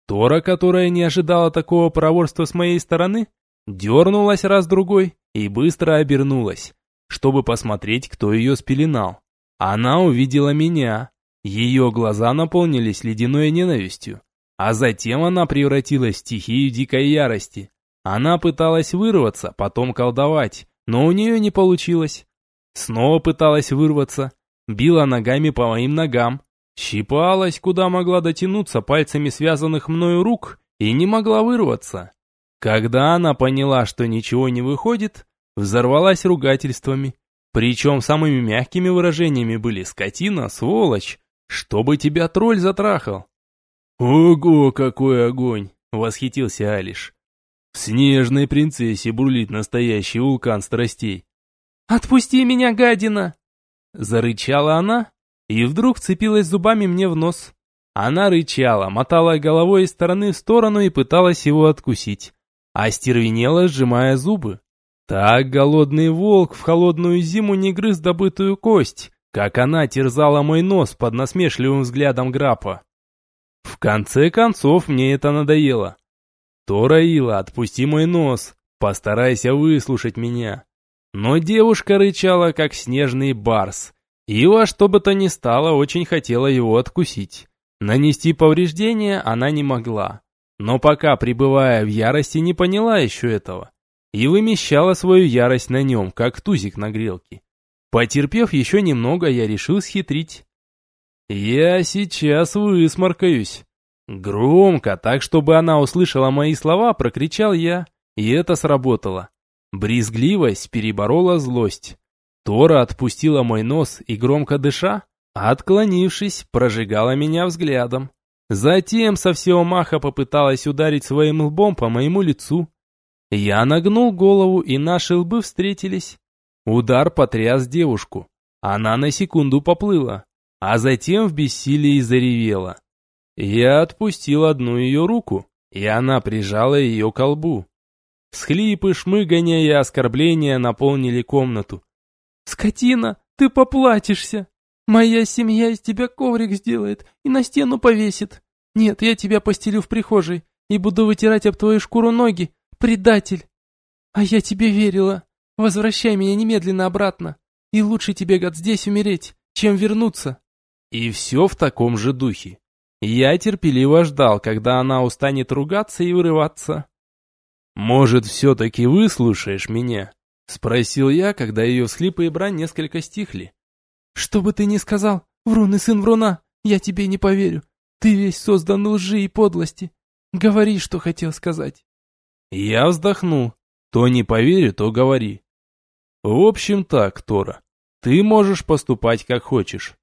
Тора, которая не ожидала такого проворства с моей стороны, дернулась раз-другой и быстро обернулась, чтобы посмотреть, кто ее спеленал. Она увидела меня. Ее глаза наполнились ледяной ненавистью. А затем она превратилась в стихию дикой ярости. Она пыталась вырваться, потом колдовать, но у нее не получилось. Снова пыталась вырваться, била ногами по моим ногам, щипалась, куда могла дотянуться пальцами связанных мною рук и не могла вырваться. Когда она поняла, что ничего не выходит, взорвалась ругательствами. Причем самыми мягкими выражениями были «скотина», «сволочь», «чтобы тебя тролль затрахал». «Ого, какой огонь!» — восхитился Алиш. «В снежной принцессе бурлит настоящий вулкан страстей». «Отпусти меня, гадина!» Зарычала она и вдруг вцепилась зубами мне в нос. Она рычала, мотала головой из стороны в сторону и пыталась его откусить, а стервенела, сжимая зубы. Так голодный волк в холодную зиму не грыз добытую кость, как она терзала мой нос под насмешливым взглядом Грапа. В конце концов мне это надоело. Тораила, отпусти мой нос, постарайся выслушать меня. Но девушка рычала, как снежный барс, и во что бы то ни стало очень хотела его откусить. Нанести повреждения она не могла, но пока, пребывая в ярости, не поняла еще этого и вымещала свою ярость на нем, как тузик на грелке. Потерпев еще немного, я решил схитрить. «Я сейчас высморкаюсь». Громко, так чтобы она услышала мои слова, прокричал я, и это сработало. Брезгливость переборола злость. Тора отпустила мой нос и, громко дыша, отклонившись, прожигала меня взглядом. Затем со всего маха попыталась ударить своим лбом по моему лицу. Я нагнул голову, и наши лбы встретились. Удар потряс девушку. Она на секунду поплыла, а затем в бессилии заревела. Я отпустил одну ее руку, и она прижала ее к лбу. Схлипы, шмыгания и оскорбления наполнили комнату. «Скотина, ты поплатишься! Моя семья из тебя коврик сделает и на стену повесит. Нет, я тебя постелю в прихожей и буду вытирать об твою шкуру ноги, предатель! А я тебе верила. Возвращай меня немедленно обратно. И лучше тебе, гад, здесь умереть, чем вернуться. И все в таком же духе. Я терпеливо ждал, когда она устанет ругаться и вырываться. «Может, все-таки выслушаешь меня?» Спросил я, когда ее всхлипы и брань несколько стихли. «Что бы ты ни сказал, врун и сын вруна, я тебе не поверю. Ты весь создан лжи и подлости. Говори, что хотел сказать». Я вздохнул. То не поверю, то говори. В общем так, Тора, ты можешь поступать как хочешь.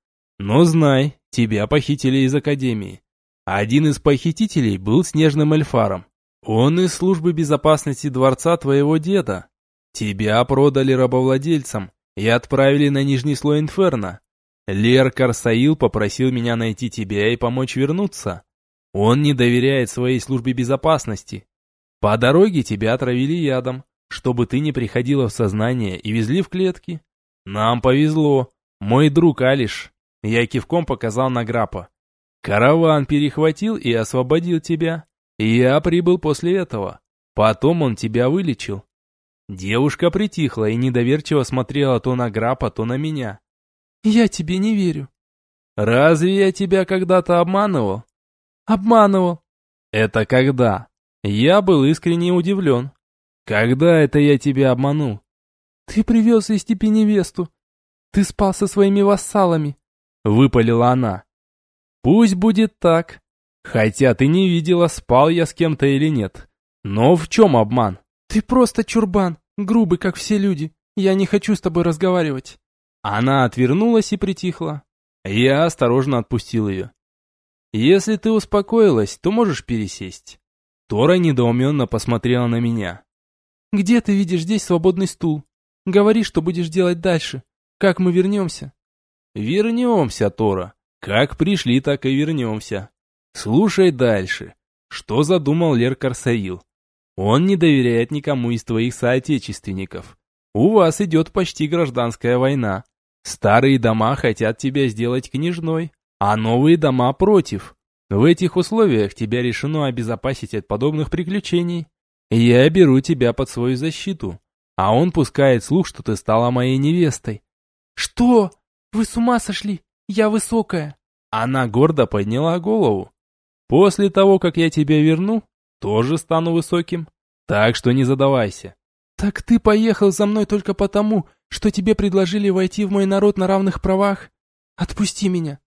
Но знай, тебя похитили из Академии. Один из похитителей был снежным эльфаром. Он из службы безопасности дворца твоего деда. Тебя продали рабовладельцам и отправили на нижний слой Инферно. Лер Карсаил попросил меня найти тебя и помочь вернуться. Он не доверяет своей службе безопасности. По дороге тебя отравили ядом, чтобы ты не приходила в сознание и везли в клетки. Нам повезло. Мой друг Алиш. Я кивком показал на Грапа. Караван перехватил и освободил тебя. Я прибыл после этого. Потом он тебя вылечил. Девушка притихла и недоверчиво смотрела то на Грапа, то на меня. «Я тебе не верю». «Разве я тебя когда-то обманывал?» «Обманывал». «Это когда?» Я был искренне удивлен. «Когда это я тебя обманул?» «Ты привез из степи невесту. Ты спал со своими вассалами», — выпалила она. «Пусть будет так. Хотя ты не видела, спал я с кем-то или нет. Но в чем обман?» «Ты просто чурбан, грубый, как все люди. Я не хочу с тобой разговаривать». Она отвернулась и притихла. Я осторожно отпустил ее. «Если ты успокоилась, то можешь пересесть». Тора недоуменно посмотрела на меня. «Где ты видишь здесь свободный стул? Говори, что будешь делать дальше. Как мы вернемся?» «Вернемся, Тора. Как пришли, так и вернемся. Слушай дальше. Что задумал Лер Карсаил? Он не доверяет никому из твоих соотечественников. У вас идет почти гражданская война. Старые дома хотят тебя сделать княжной, а новые дома против. В этих условиях тебя решено обезопасить от подобных приключений. Я беру тебя под свою защиту, а он пускает слух, что ты стала моей невестой. Что? Вы с ума сошли? Я высокая. Она гордо подняла голову. После того, как я тебя верну, тоже стану высоким. Так что не задавайся. Так ты поехал за мной только потому, что тебе предложили войти в мой народ на равных правах? Отпусти меня.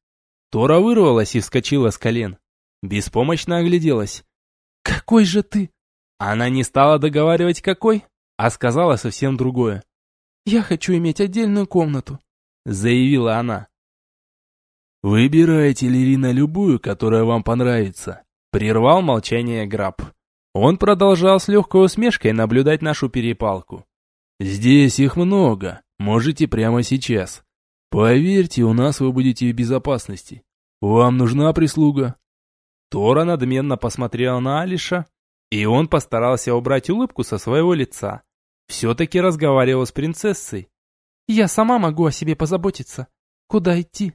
Тора вырвалась и вскочила с колен. Беспомощно огляделась. Какой же ты? Она не стала договаривать какой, а сказала совсем другое. «Я хочу иметь отдельную комнату», — заявила она. «Выбирайте, Лерина, любую, которая вам понравится», — прервал молчание Граб. Он продолжал с легкой усмешкой наблюдать нашу перепалку. «Здесь их много, можете прямо сейчас. Поверьте, у нас вы будете в безопасности. Вам нужна прислуга?» Тора надменно посмотрела на Алиша, и он постарался убрать улыбку со своего лица. Все-таки разговаривал с принцессой. «Я сама могу о себе позаботиться. Куда идти?»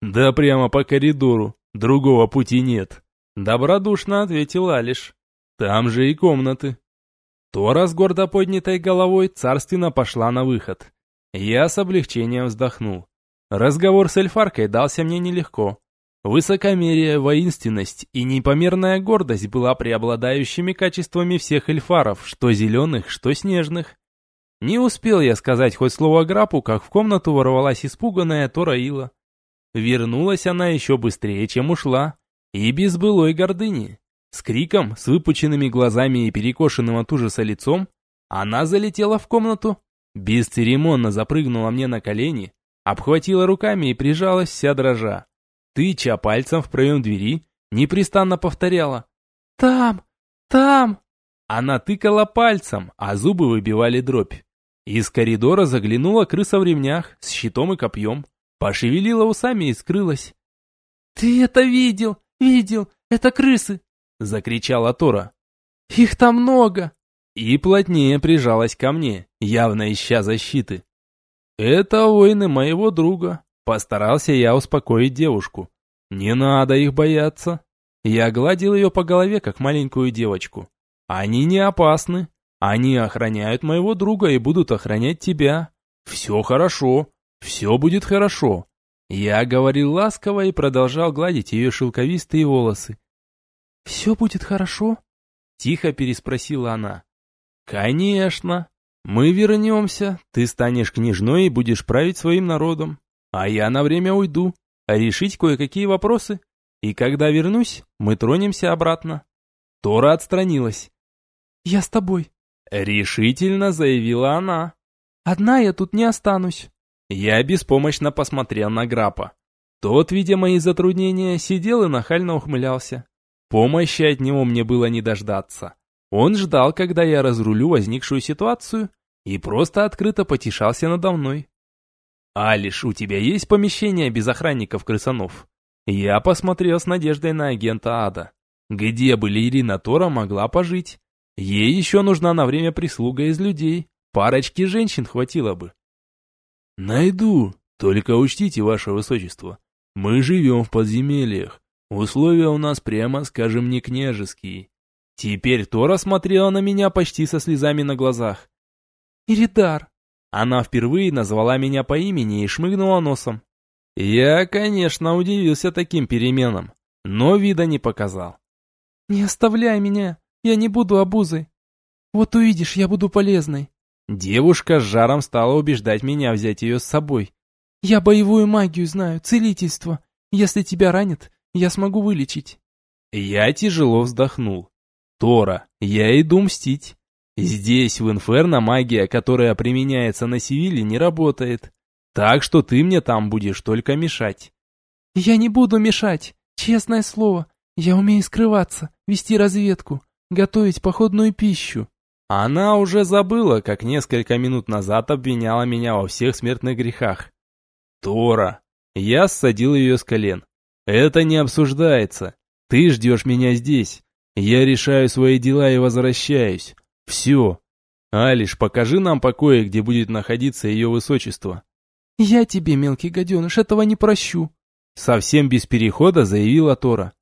«Да прямо по коридору. Другого пути нет», — добродушно ответил Алиш. «Там же и комнаты». Тора с гордо поднятой головой царственно пошла на выход. Я с облегчением вздохнул. Разговор с эльфаркой дался мне нелегко. Высокомерие, воинственность и непомерная гордость была преобладающими качествами всех эльфаров, что зеленых, что снежных. Не успел я сказать хоть слово Грапу, как в комнату ворвалась испуганная Тораила. Вернулась она еще быстрее, чем ушла, и без былой гордыни. С криком, с выпученными глазами и перекошенным от ужаса лицом, она залетела в комнату, бесцеремонно запрыгнула мне на колени, обхватила руками и прижалась вся дрожа тыча пальцем в проем двери, непрестанно повторяла «Там! Там!» Она тыкала пальцем, а зубы выбивали дробь. Из коридора заглянула крыса в ремнях с щитом и копьем, пошевелила усами и скрылась. «Ты это видел! Видел! Это крысы!» — закричала Тора. «Их там много!» И плотнее прижалась ко мне, явно ища защиты. «Это воины моего друга», Постарался я успокоить девушку. Не надо их бояться. Я гладил ее по голове, как маленькую девочку. Они не опасны. Они охраняют моего друга и будут охранять тебя. Все хорошо. Все будет хорошо. Я говорил ласково и продолжал гладить ее шелковистые волосы. «Все будет хорошо?» Тихо переспросила она. «Конечно. Мы вернемся, ты станешь княжной и будешь править своим народом. А я на время уйду, решить кое-какие вопросы. И когда вернусь, мы тронемся обратно. Тора отстранилась. «Я с тобой», — решительно заявила она. «Одна я тут не останусь». Я беспомощно посмотрел на Грапа. Тот, видя мои затруднения, сидел и нахально ухмылялся. Помощи от него мне было не дождаться. Он ждал, когда я разрулю возникшую ситуацию, и просто открыто потешался надо мной. «Алиш, у тебя есть помещение без охранников-крысанов?» Я посмотрел с надеждой на агента Ада. Где бы Ирина Тора могла пожить? Ей еще нужна на время прислуга из людей. Парочки женщин хватило бы. «Найду. Только учтите, ваше высочество. Мы живем в подземельях. Условия у нас, прямо скажем, не княжеские». Теперь Тора смотрела на меня почти со слезами на глазах. «Иридар, она впервые назвала меня по имени и шмыгнула носом. Я, конечно, удивился таким переменам, но вида не показал. «Не оставляй меня, я не буду обузой. Вот увидишь, я буду полезной». Девушка с жаром стала убеждать меня взять ее с собой. «Я боевую магию знаю, целительство. Если тебя ранит, я смогу вылечить». Я тяжело вздохнул. «Тора, я иду мстить. Здесь, в Инферно, магия, которая применяется на Севиле, не работает. Так что ты мне там будешь только мешать. Я не буду мешать, честное слово. Я умею скрываться, вести разведку, готовить походную пищу. Она уже забыла, как несколько минут назад обвиняла меня во всех смертных грехах. Тора. Я ссадил ее с колен. Это не обсуждается. Ты ждешь меня здесь. Я решаю свои дела и возвращаюсь. Все. Алиш, покажи нам покои, где будет находиться ее высочество. Я тебе, мелкий гаденыш, этого не прощу. Совсем без перехода заявила Тора.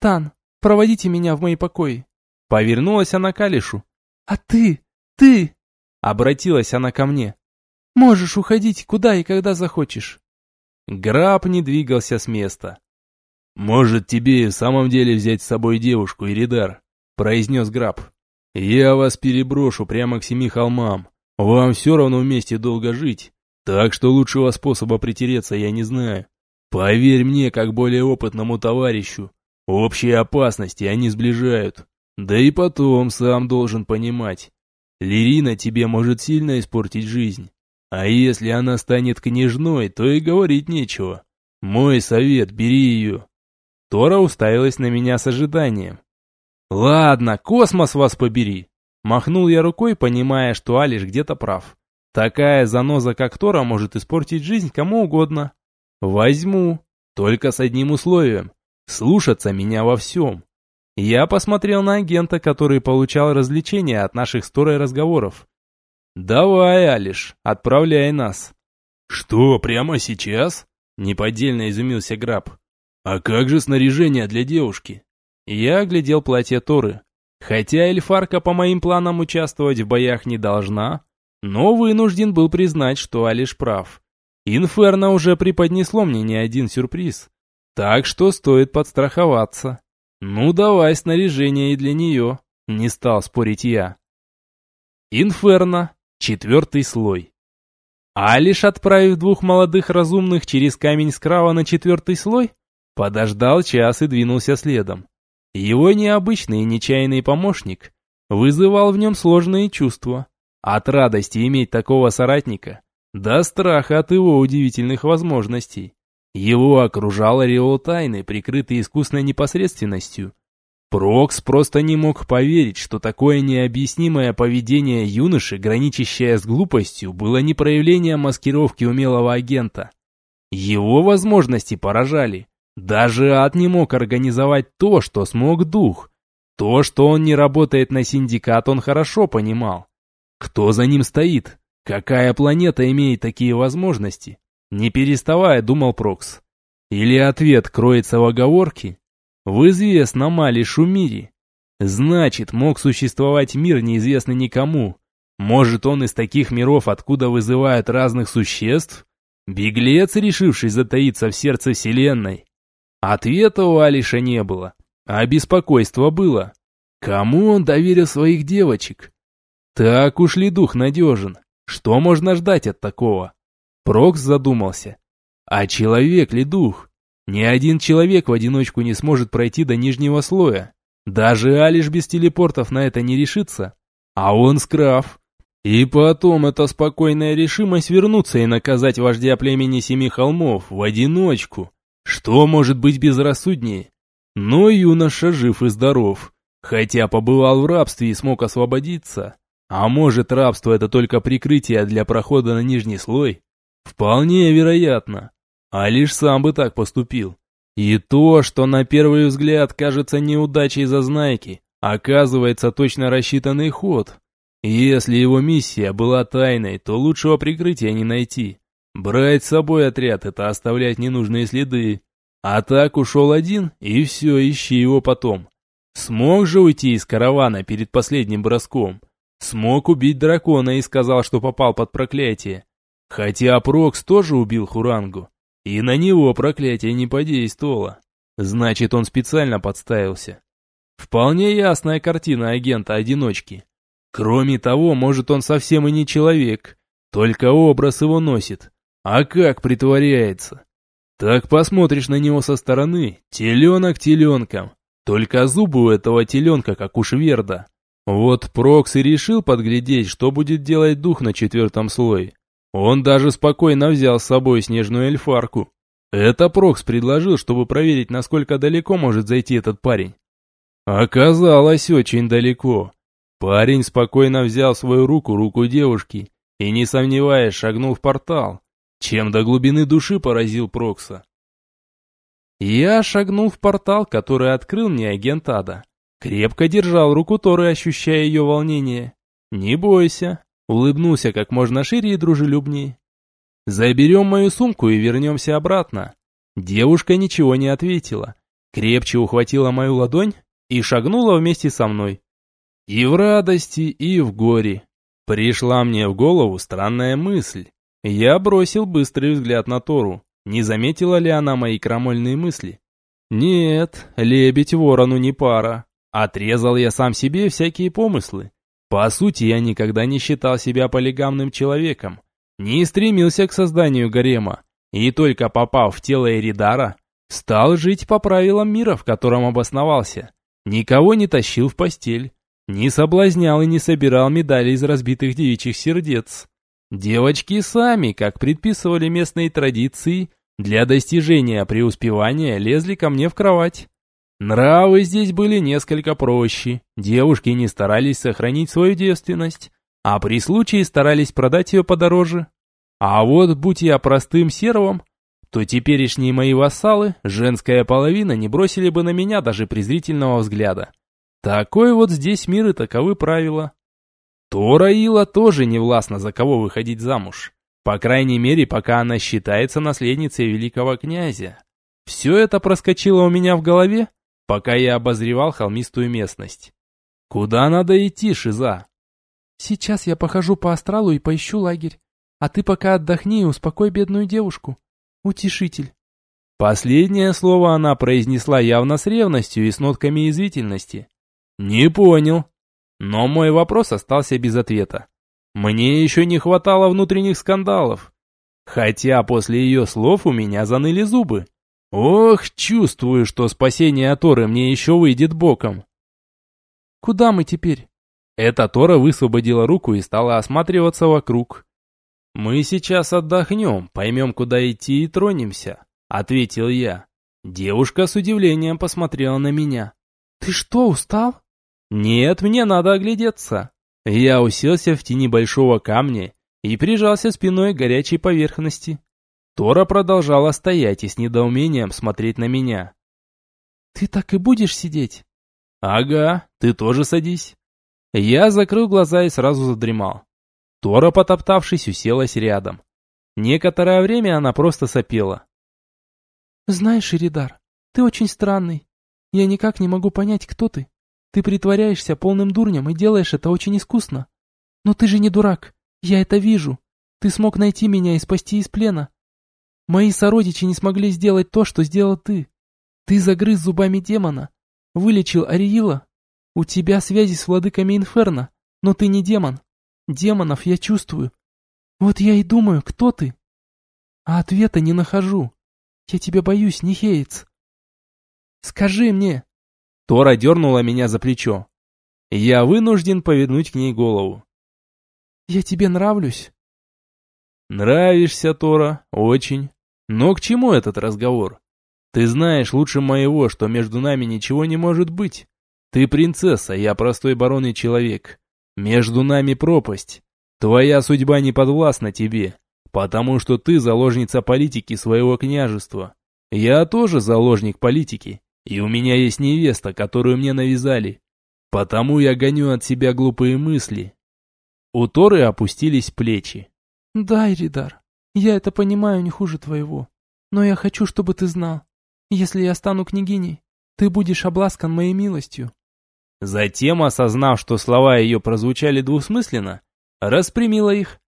Тан, проводите меня в мои покои. Повернулась она к Алишу. А ты, ты... Обратилась она ко мне. Можешь уходить куда и когда захочешь. Граб не двигался с места. «Может, тебе в самом деле взять с собой девушку, Иридар?» — произнес Граб. «Я вас переброшу прямо к семи холмам. Вам все равно вместе долго жить, так что лучшего способа притереться я не знаю. Поверь мне, как более опытному товарищу, общие опасности они сближают. Да и потом сам должен понимать, Лирина тебе может сильно испортить жизнь. А если она станет княжной, то и говорить нечего. Мой совет, бери ее. Тора уставилась на меня с ожиданием. «Ладно, космос вас побери!» Махнул я рукой, понимая, что Алиш где-то прав. Такая заноза, как Тора, может испортить жизнь кому угодно. Возьму, только с одним условием. Слушаться меня во всем. Я посмотрел на агента, который получал развлечения от наших с Торой разговоров. «Давай, Алиш, отправляй нас». «Что, прямо сейчас?» Неподдельно изумился Граб. «А как же снаряжение для девушки?» Я оглядел платье Торы. Хотя Эльфарка по моим планам участвовать в боях не должна, но вынужден был признать, что Алиш прав. Инферно уже преподнесло мне не один сюрприз. Так что стоит подстраховаться. Ну давай снаряжение и для нее, не стал спорить я. Инферно, четвертый слой. А лишь отправив двух молодых разумных через камень скрава на четвертый слой, подождал час и двинулся следом. Его необычный и нечаянный помощник вызывал в нем сложные чувства. От радости иметь такого соратника, до страха от его удивительных возможностей. Его окружал ореол тайны, прикрытый искусной непосредственностью. Прокс просто не мог поверить, что такое необъяснимое поведение юноши, граничащее с глупостью, было не проявлением маскировки умелого агента. Его возможности поражали. Даже ад не мог организовать то, что смог дух. То, что он не работает на синдикат, он хорошо понимал. Кто за ним стоит? Какая планета имеет такие возможности? Не переставая, думал Прокс. Или ответ кроется в оговорке? В известном Алишу мире. Значит, мог существовать мир, неизвестный никому. Может, он из таких миров, откуда вызывают разных существ? Беглец, решивший затаиться в сердце Вселенной? Ответа у Алиша не было, а беспокойство было. Кому он доверил своих девочек? Так уж ли дух надежен? Что можно ждать от такого? Прокс задумался. А человек ли дух? Ни один человек в одиночку не сможет пройти до нижнего слоя. Даже Алиш без телепортов на это не решится. А он скраф. И потом эта спокойная решимость вернуться и наказать вождя племени Семи Холмов в одиночку. Что может быть безрассуднее? Но юноша жив и здоров. Хотя побывал в рабстве и смог освободиться. А может рабство это только прикрытие для прохода на нижний слой? Вполне вероятно. А лишь сам бы так поступил. И то, что на первый взгляд кажется неудачей зазнайки, оказывается точно рассчитанный ход. Если его миссия была тайной, то лучшего прикрытия не найти. Брать с собой отряд – это оставлять ненужные следы. А так ушел один, и все, ищи его потом. Смог же уйти из каравана перед последним броском. Смог убить дракона и сказал, что попал под проклятие. Хотя Прокс тоже убил Хурангу. И на него проклятие не подействовало. Значит, он специально подставился. Вполне ясная картина агента-одиночки. Кроме того, может он совсем и не человек, только образ его носит. А как притворяется? Так посмотришь на него со стороны, теленок теленком. Только зубы у этого теленка, как у шверда. Вот Прокс и решил подглядеть, что будет делать дух на четвертом слое. Он даже спокойно взял с собой снежную эльфарку. Это Прокс предложил, чтобы проверить, насколько далеко может зайти этот парень. Оказалось, очень далеко. Парень спокойно взял свою руку, руку девушки, и, не сомневаясь, шагнул в портал, чем до глубины души поразил Прокса. Я шагнул в портал, который открыл мне агент Ада. Крепко держал руку Торы, ощущая ее волнение. «Не бойся», — улыбнулся как можно шире и дружелюбнее. «Заберем мою сумку и вернемся обратно». Девушка ничего не ответила, крепче ухватила мою ладонь и шагнула вместе со мной. И в радости, и в горе. Пришла мне в голову странная мысль. Я бросил быстрый взгляд на Тору. Не заметила ли она мои крамольные мысли? Нет, лебедь ворону не пара. Отрезал я сам себе всякие помыслы. По сути, я никогда не считал себя полигамным человеком. Не стремился к созданию гарема. И только попав в тело Эридара, стал жить по правилам мира, в котором обосновался. Никого не тащил в постель. Не соблазнял и не собирал медали из разбитых девичьих сердец. Девочки сами, как предписывали местные традиции, для достижения преуспевания лезли ко мне в кровать. Нравы здесь были несколько проще, девушки не старались сохранить свою девственность, а при случае старались продать ее подороже. А вот будь я простым сервом, то теперешние мои вассалы, женская половина, не бросили бы на меня даже презрительного взгляда. Такой вот здесь мир и таковы правила. Тора Ила тоже не властна за кого выходить замуж. По крайней мере, пока она считается наследницей великого князя. Все это проскочило у меня в голове, пока я обозревал холмистую местность. Куда надо идти, Шиза? Сейчас я похожу по астралу и поищу лагерь. А ты пока отдохни и успокой бедную девушку. Утешитель. Последнее слово она произнесла явно с ревностью и с нотками извительности. «Не понял». Но мой вопрос остался без ответа. Мне еще не хватало внутренних скандалов. Хотя после ее слов у меня заныли зубы. Ох, чувствую, что спасение Торы мне еще выйдет боком. «Куда мы теперь?» Эта Тора высвободила руку и стала осматриваться вокруг. «Мы сейчас отдохнем, поймем, куда идти и тронемся», — ответил я. Девушка с удивлением посмотрела на меня. «Ты что, устал?» «Нет, мне надо оглядеться». Я уселся в тени большого камня и прижался спиной к горячей поверхности. Тора продолжала стоять и с недоумением смотреть на меня. «Ты так и будешь сидеть?» «Ага, ты тоже садись». Я закрыл глаза и сразу задремал. Тора, потоптавшись, уселась рядом. Некоторое время она просто сопела. «Знаешь, Иридар, ты очень странный. Я никак не могу понять, кто ты. Ты притворяешься полным дурнем и делаешь это очень искусно. Но ты же не дурак, я это вижу. Ты смог найти меня и спасти из плена. Мои сородичи не смогли сделать то, что сделал ты. Ты загрыз зубами демона, вылечил Ариила. У тебя связи с владыками Инферно, но ты не демон. Демонов я чувствую. Вот я и думаю, кто ты? А ответа не нахожу. Я тебя боюсь, Нихеец. Скажи мне, Тора дернула меня за плечо. Я вынужден повернуть к ней голову. «Я тебе нравлюсь?» «Нравишься, Тора, очень. Но к чему этот разговор? Ты знаешь лучше моего, что между нами ничего не может быть. Ты принцесса, я простой барон и человек. Между нами пропасть. Твоя судьба не подвластна тебе, потому что ты заложница политики своего княжества. Я тоже заложник политики, и у меня есть невеста, которую мне навязали. Потому я гоню от себя глупые мысли. У Торы опустились плечи. Да, Иридар, я это понимаю не хуже твоего. Но я хочу, чтобы ты знал. Если я стану княгиней, ты будешь обласкан моей милостью. Затем, осознав, что слова ее прозвучали двусмысленно, распрямила их.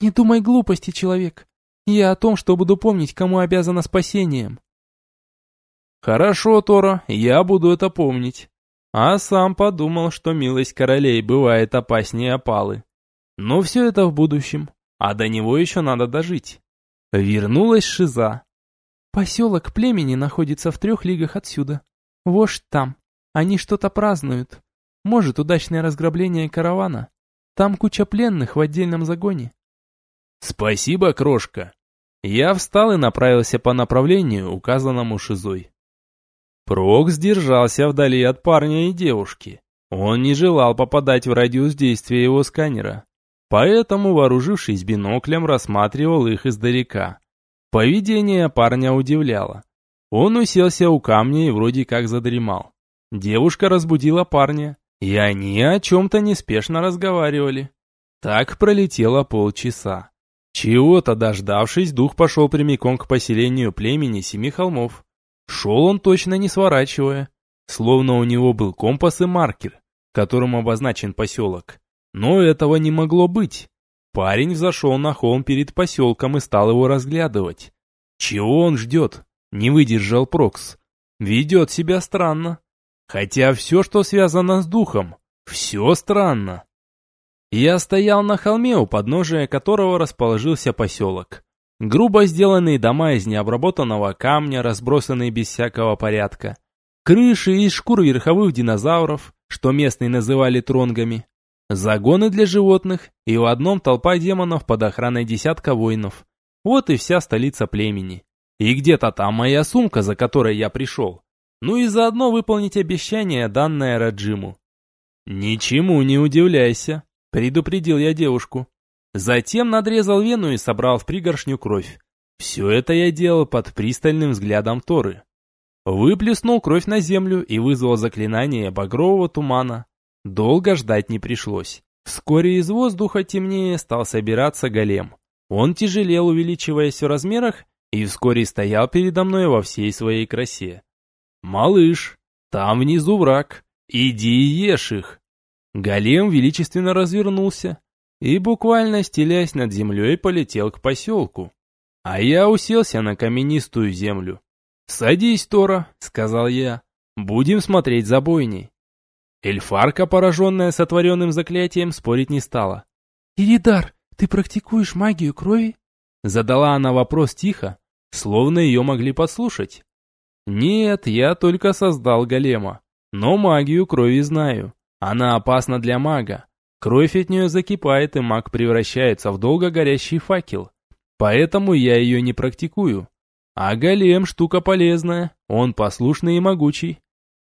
Не думай глупости, человек. Я о том, что буду помнить, кому обязана спасением. Хорошо, Тора, я буду это помнить. А сам подумал, что милость королей бывает опаснее опалы. Но все это в будущем, а до него еще надо дожить. Вернулась Шиза. Поселок племени находится в трех лигах отсюда. Вождь там. Они что-то празднуют. Может, удачное разграбление каравана. Там куча пленных в отдельном загоне. Спасибо, крошка. Я встал и направился по направлению, указанному Шизой. Прокс держался вдали от парня и девушки. Он не желал попадать в радиус действия его сканера. Поэтому, вооружившись биноклем, рассматривал их издалека. Поведение парня удивляло. Он уселся у камня и вроде как задремал. Девушка разбудила парня, и они о чем-то неспешно разговаривали. Так пролетело полчаса. Чего-то дождавшись, дух пошел прямиком к поселению племени Семи Холмов. Шел он точно не сворачивая, словно у него был компас и маркер, которым обозначен поселок. Но этого не могло быть. Парень взошел на холм перед поселком и стал его разглядывать. Чего он ждет? Не выдержал Прокс. Ведет себя странно. Хотя все, что связано с духом, все странно. Я стоял на холме, у подножия которого расположился поселок. Грубо сделанные дома из необработанного камня, разбросанные без всякого порядка. Крыши из шкур верховых динозавров, что местные называли тронгами. Загоны для животных, и в одном толпа демонов под охраной десятка воинов. Вот и вся столица племени. И где-то там моя сумка, за которой я пришел. Ну и заодно выполнить обещание, данное Раджиму. «Ничему не удивляйся», — предупредил я девушку. Затем надрезал вену и собрал в пригоршню кровь. Все это я делал под пристальным взглядом Торы. Выплеснул кровь на землю и вызвал заклинание багрового тумана. Долго ждать не пришлось. Вскоре из воздуха темнее стал собираться голем. Он тяжелел, увеличиваясь в размерах, и вскоре стоял передо мной во всей своей красе. «Малыш, там внизу враг, иди и ешь их!» Голем величественно развернулся и, буквально стелясь над землей, полетел к поселку. А я уселся на каменистую землю. «Садись, Тора», — сказал я, — «будем смотреть за бойней». Эльфарка, пораженная сотворенным заклятием, спорить не стала. «Иридар, ты практикуешь магию крови?» Задала она вопрос тихо, словно ее могли подслушать. «Нет, я только создал голема, но магию крови знаю. Она опасна для мага. Кровь от нее закипает, и маг превращается в долго горящий факел. Поэтому я ее не практикую. А голем штука полезная, он послушный и могучий.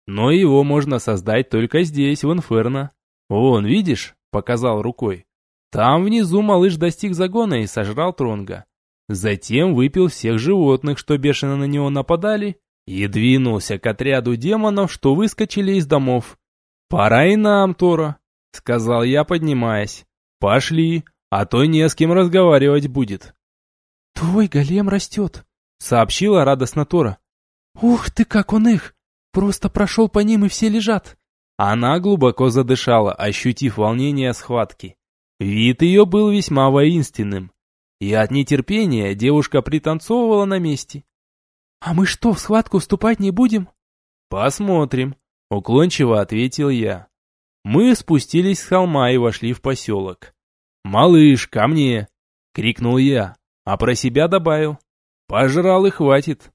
Но его можно создать только здесь, в Инферно. Вон, видишь, показал рукой. Там внизу малыш достиг загона и сожрал Тронга. Затем выпил всех животных, что бешено на него нападали, и двинулся к отряду демонов, что выскочили из домов. «Пора и нам, Тора», — сказал я, поднимаясь. «Пошли, а то не с кем разговаривать будет». «Твой голем растет», — сообщила радостно Тора. «Ух ты, как он их! Просто прошел по ним и все лежат!» Она глубоко задышала, ощутив волнение схватки. Вид ее был весьма воинственным. И от нетерпения девушка пританцовывала на месте. «А мы что, в схватку вступать не будем?» «Посмотрим», — уклончиво ответил я. Мы спустились с холма и вошли в поселок. «Малыш, ко мне!» — крикнул я, а про себя добавил. «Пожрал и хватит!»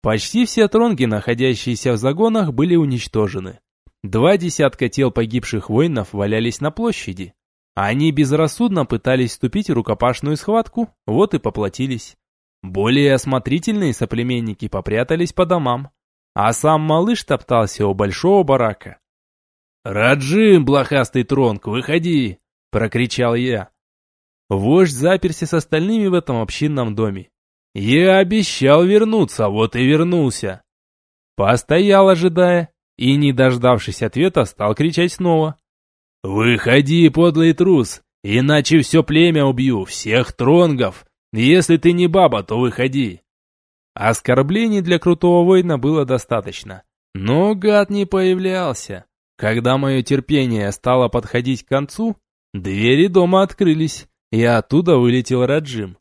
Почти все тронги, находящиеся в загонах, были уничтожены. Два десятка тел погибших воинов валялись на площади. Они безрассудно пытались вступить в рукопашную схватку, вот и поплатились. Более осмотрительные соплеменники попрятались по домам, а сам малыш топтался у большого барака. «Раджим, блохастый тронг, выходи!» — прокричал я. Вождь заперся с остальными в этом общинном доме. Я обещал вернуться, вот и вернулся. Постоял, ожидая, и, не дождавшись ответа, стал кричать снова. «Выходи, подлый трус, иначе все племя убью, всех тронгов. Если ты не баба, то выходи». Оскорблений для крутого воина было достаточно, но гад не появлялся. Когда мое терпение стало подходить к концу, двери дома открылись, и оттуда вылетел Раджим.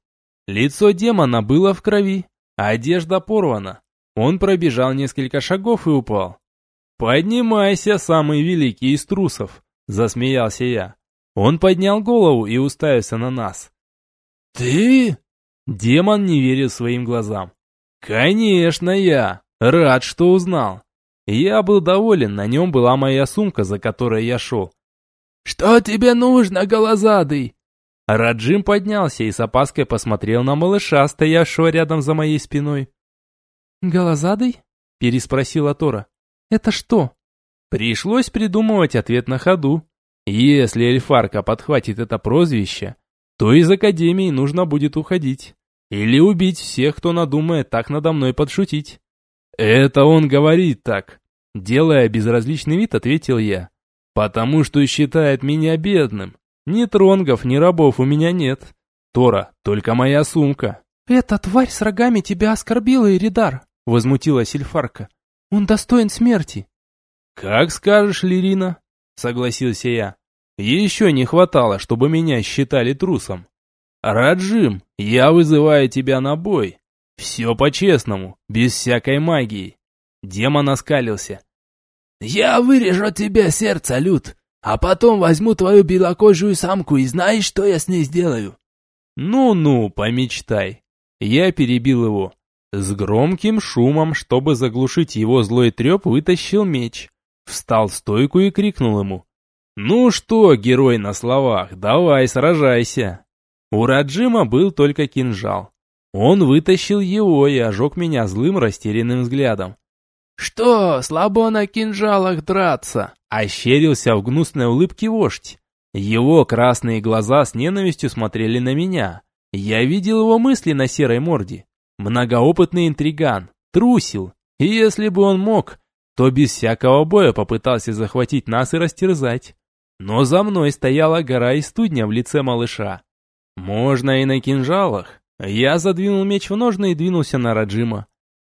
Лицо демона было в крови, а одежда порвана. Он пробежал несколько шагов и упал. «Поднимайся, самый великий из трусов!» Засмеялся я. Он поднял голову и уставился на нас. «Ты?» Демон не верил своим глазам. «Конечно я! Рад, что узнал!» Я был доволен, на нем была моя сумка, за которой я шел. «Что тебе нужно, голозадый?» Раджим поднялся и с опаской посмотрел на малыша, стоявшего рядом за моей спиной. «Голозадый?» – переспросила Тора. «Это что?» Пришлось придумывать ответ на ходу. Если Эльфарка подхватит это прозвище, то из Академии нужно будет уходить. Или убить всех, кто надумает так надо мной подшутить. Это он говорит так. Делая безразличный вид, ответил я. Потому что считает меня бедным. Ни тронгов, ни рабов у меня нет. Тора, только моя сумка. «Эта тварь с рогами тебя оскорбила, Иридар», — возмутилась Эльфарка. «Он достоин смерти». «Как скажешь, Лирина», — согласился я. «Еще не хватало, чтобы меня считали трусом. Раджим, я вызываю тебя на бой. Все по-честному, без всякой магии». Демон оскалился. «Я вырежу тебе сердце, Люд, а потом возьму твою белокожую самку и знаешь, что я с ней сделаю?» «Ну-ну, помечтай». Я перебил его. С громким шумом, чтобы заглушить его злой треп, вытащил меч. Встал в стойку и крикнул ему. «Ну что, герой на словах, давай сражайся!» У Раджима был только кинжал. Он вытащил его и ожег меня злым растерянным взглядом. «Что, слабо на кинжалах драться?» Ощерился в гнусной улыбке вождь. Его красные глаза с ненавистью смотрели на меня. Я видел его мысли на серой морде. Многоопытный интриган, трусил. И если бы он мог, то без всякого боя попытался захватить нас и растерзать. Но за мной стояла гора и студня в лице малыша. Можно и на кинжалах. Я задвинул меч в ножны и двинулся на Раджима.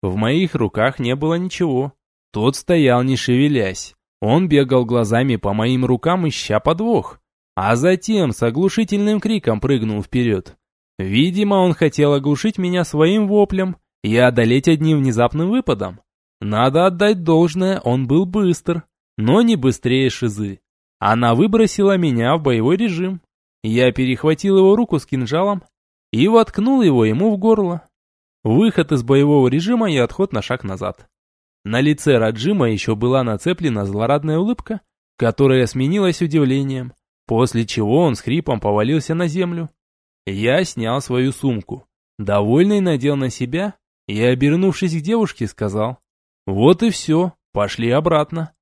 В моих руках не было ничего. Тот стоял не шевелясь. Он бегал глазами по моим рукам, ища подвох. А затем с оглушительным криком прыгнул вперед. Видимо, он хотел оглушить меня своим воплем и одолеть одним внезапным выпадом. Надо отдать должное, он был быстр, но не быстрее Шизы. Она выбросила меня в боевой режим. Я перехватил его руку с кинжалом и воткнул его ему в горло. Выход из боевого режима и отход на шаг назад. На лице Раджима еще была нацеплена злорадная улыбка, которая сменилась удивлением, после чего он с хрипом повалился на землю. Я снял свою сумку, довольный надел на себя и, обернувшись к девушке, сказал, «Вот и все, пошли обратно».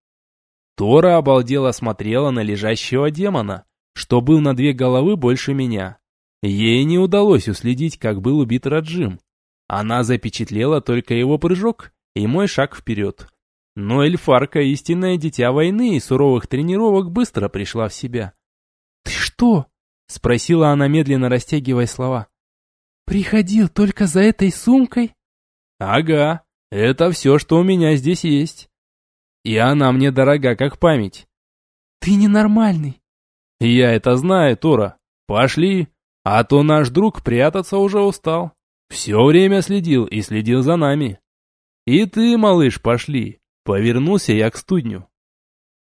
Тора обалдело смотрела на лежащего демона, что был на две головы больше меня. Ей не удалось уследить, как был убит Раджим. Она запечатлела только его прыжок и мой шаг вперед. Но эльфарка, истинное дитя войны и суровых тренировок, быстро пришла в себя. «Ты что?» Спросила она, медленно растягивая слова. «Приходил только за этой сумкой?» «Ага, это все, что у меня здесь есть. И она мне дорога, как память». «Ты ненормальный». «Я это знаю, Тора. Пошли, а то наш друг прятаться уже устал. Все время следил и следил за нами». «И ты, малыш, пошли». Повернулся я к студню.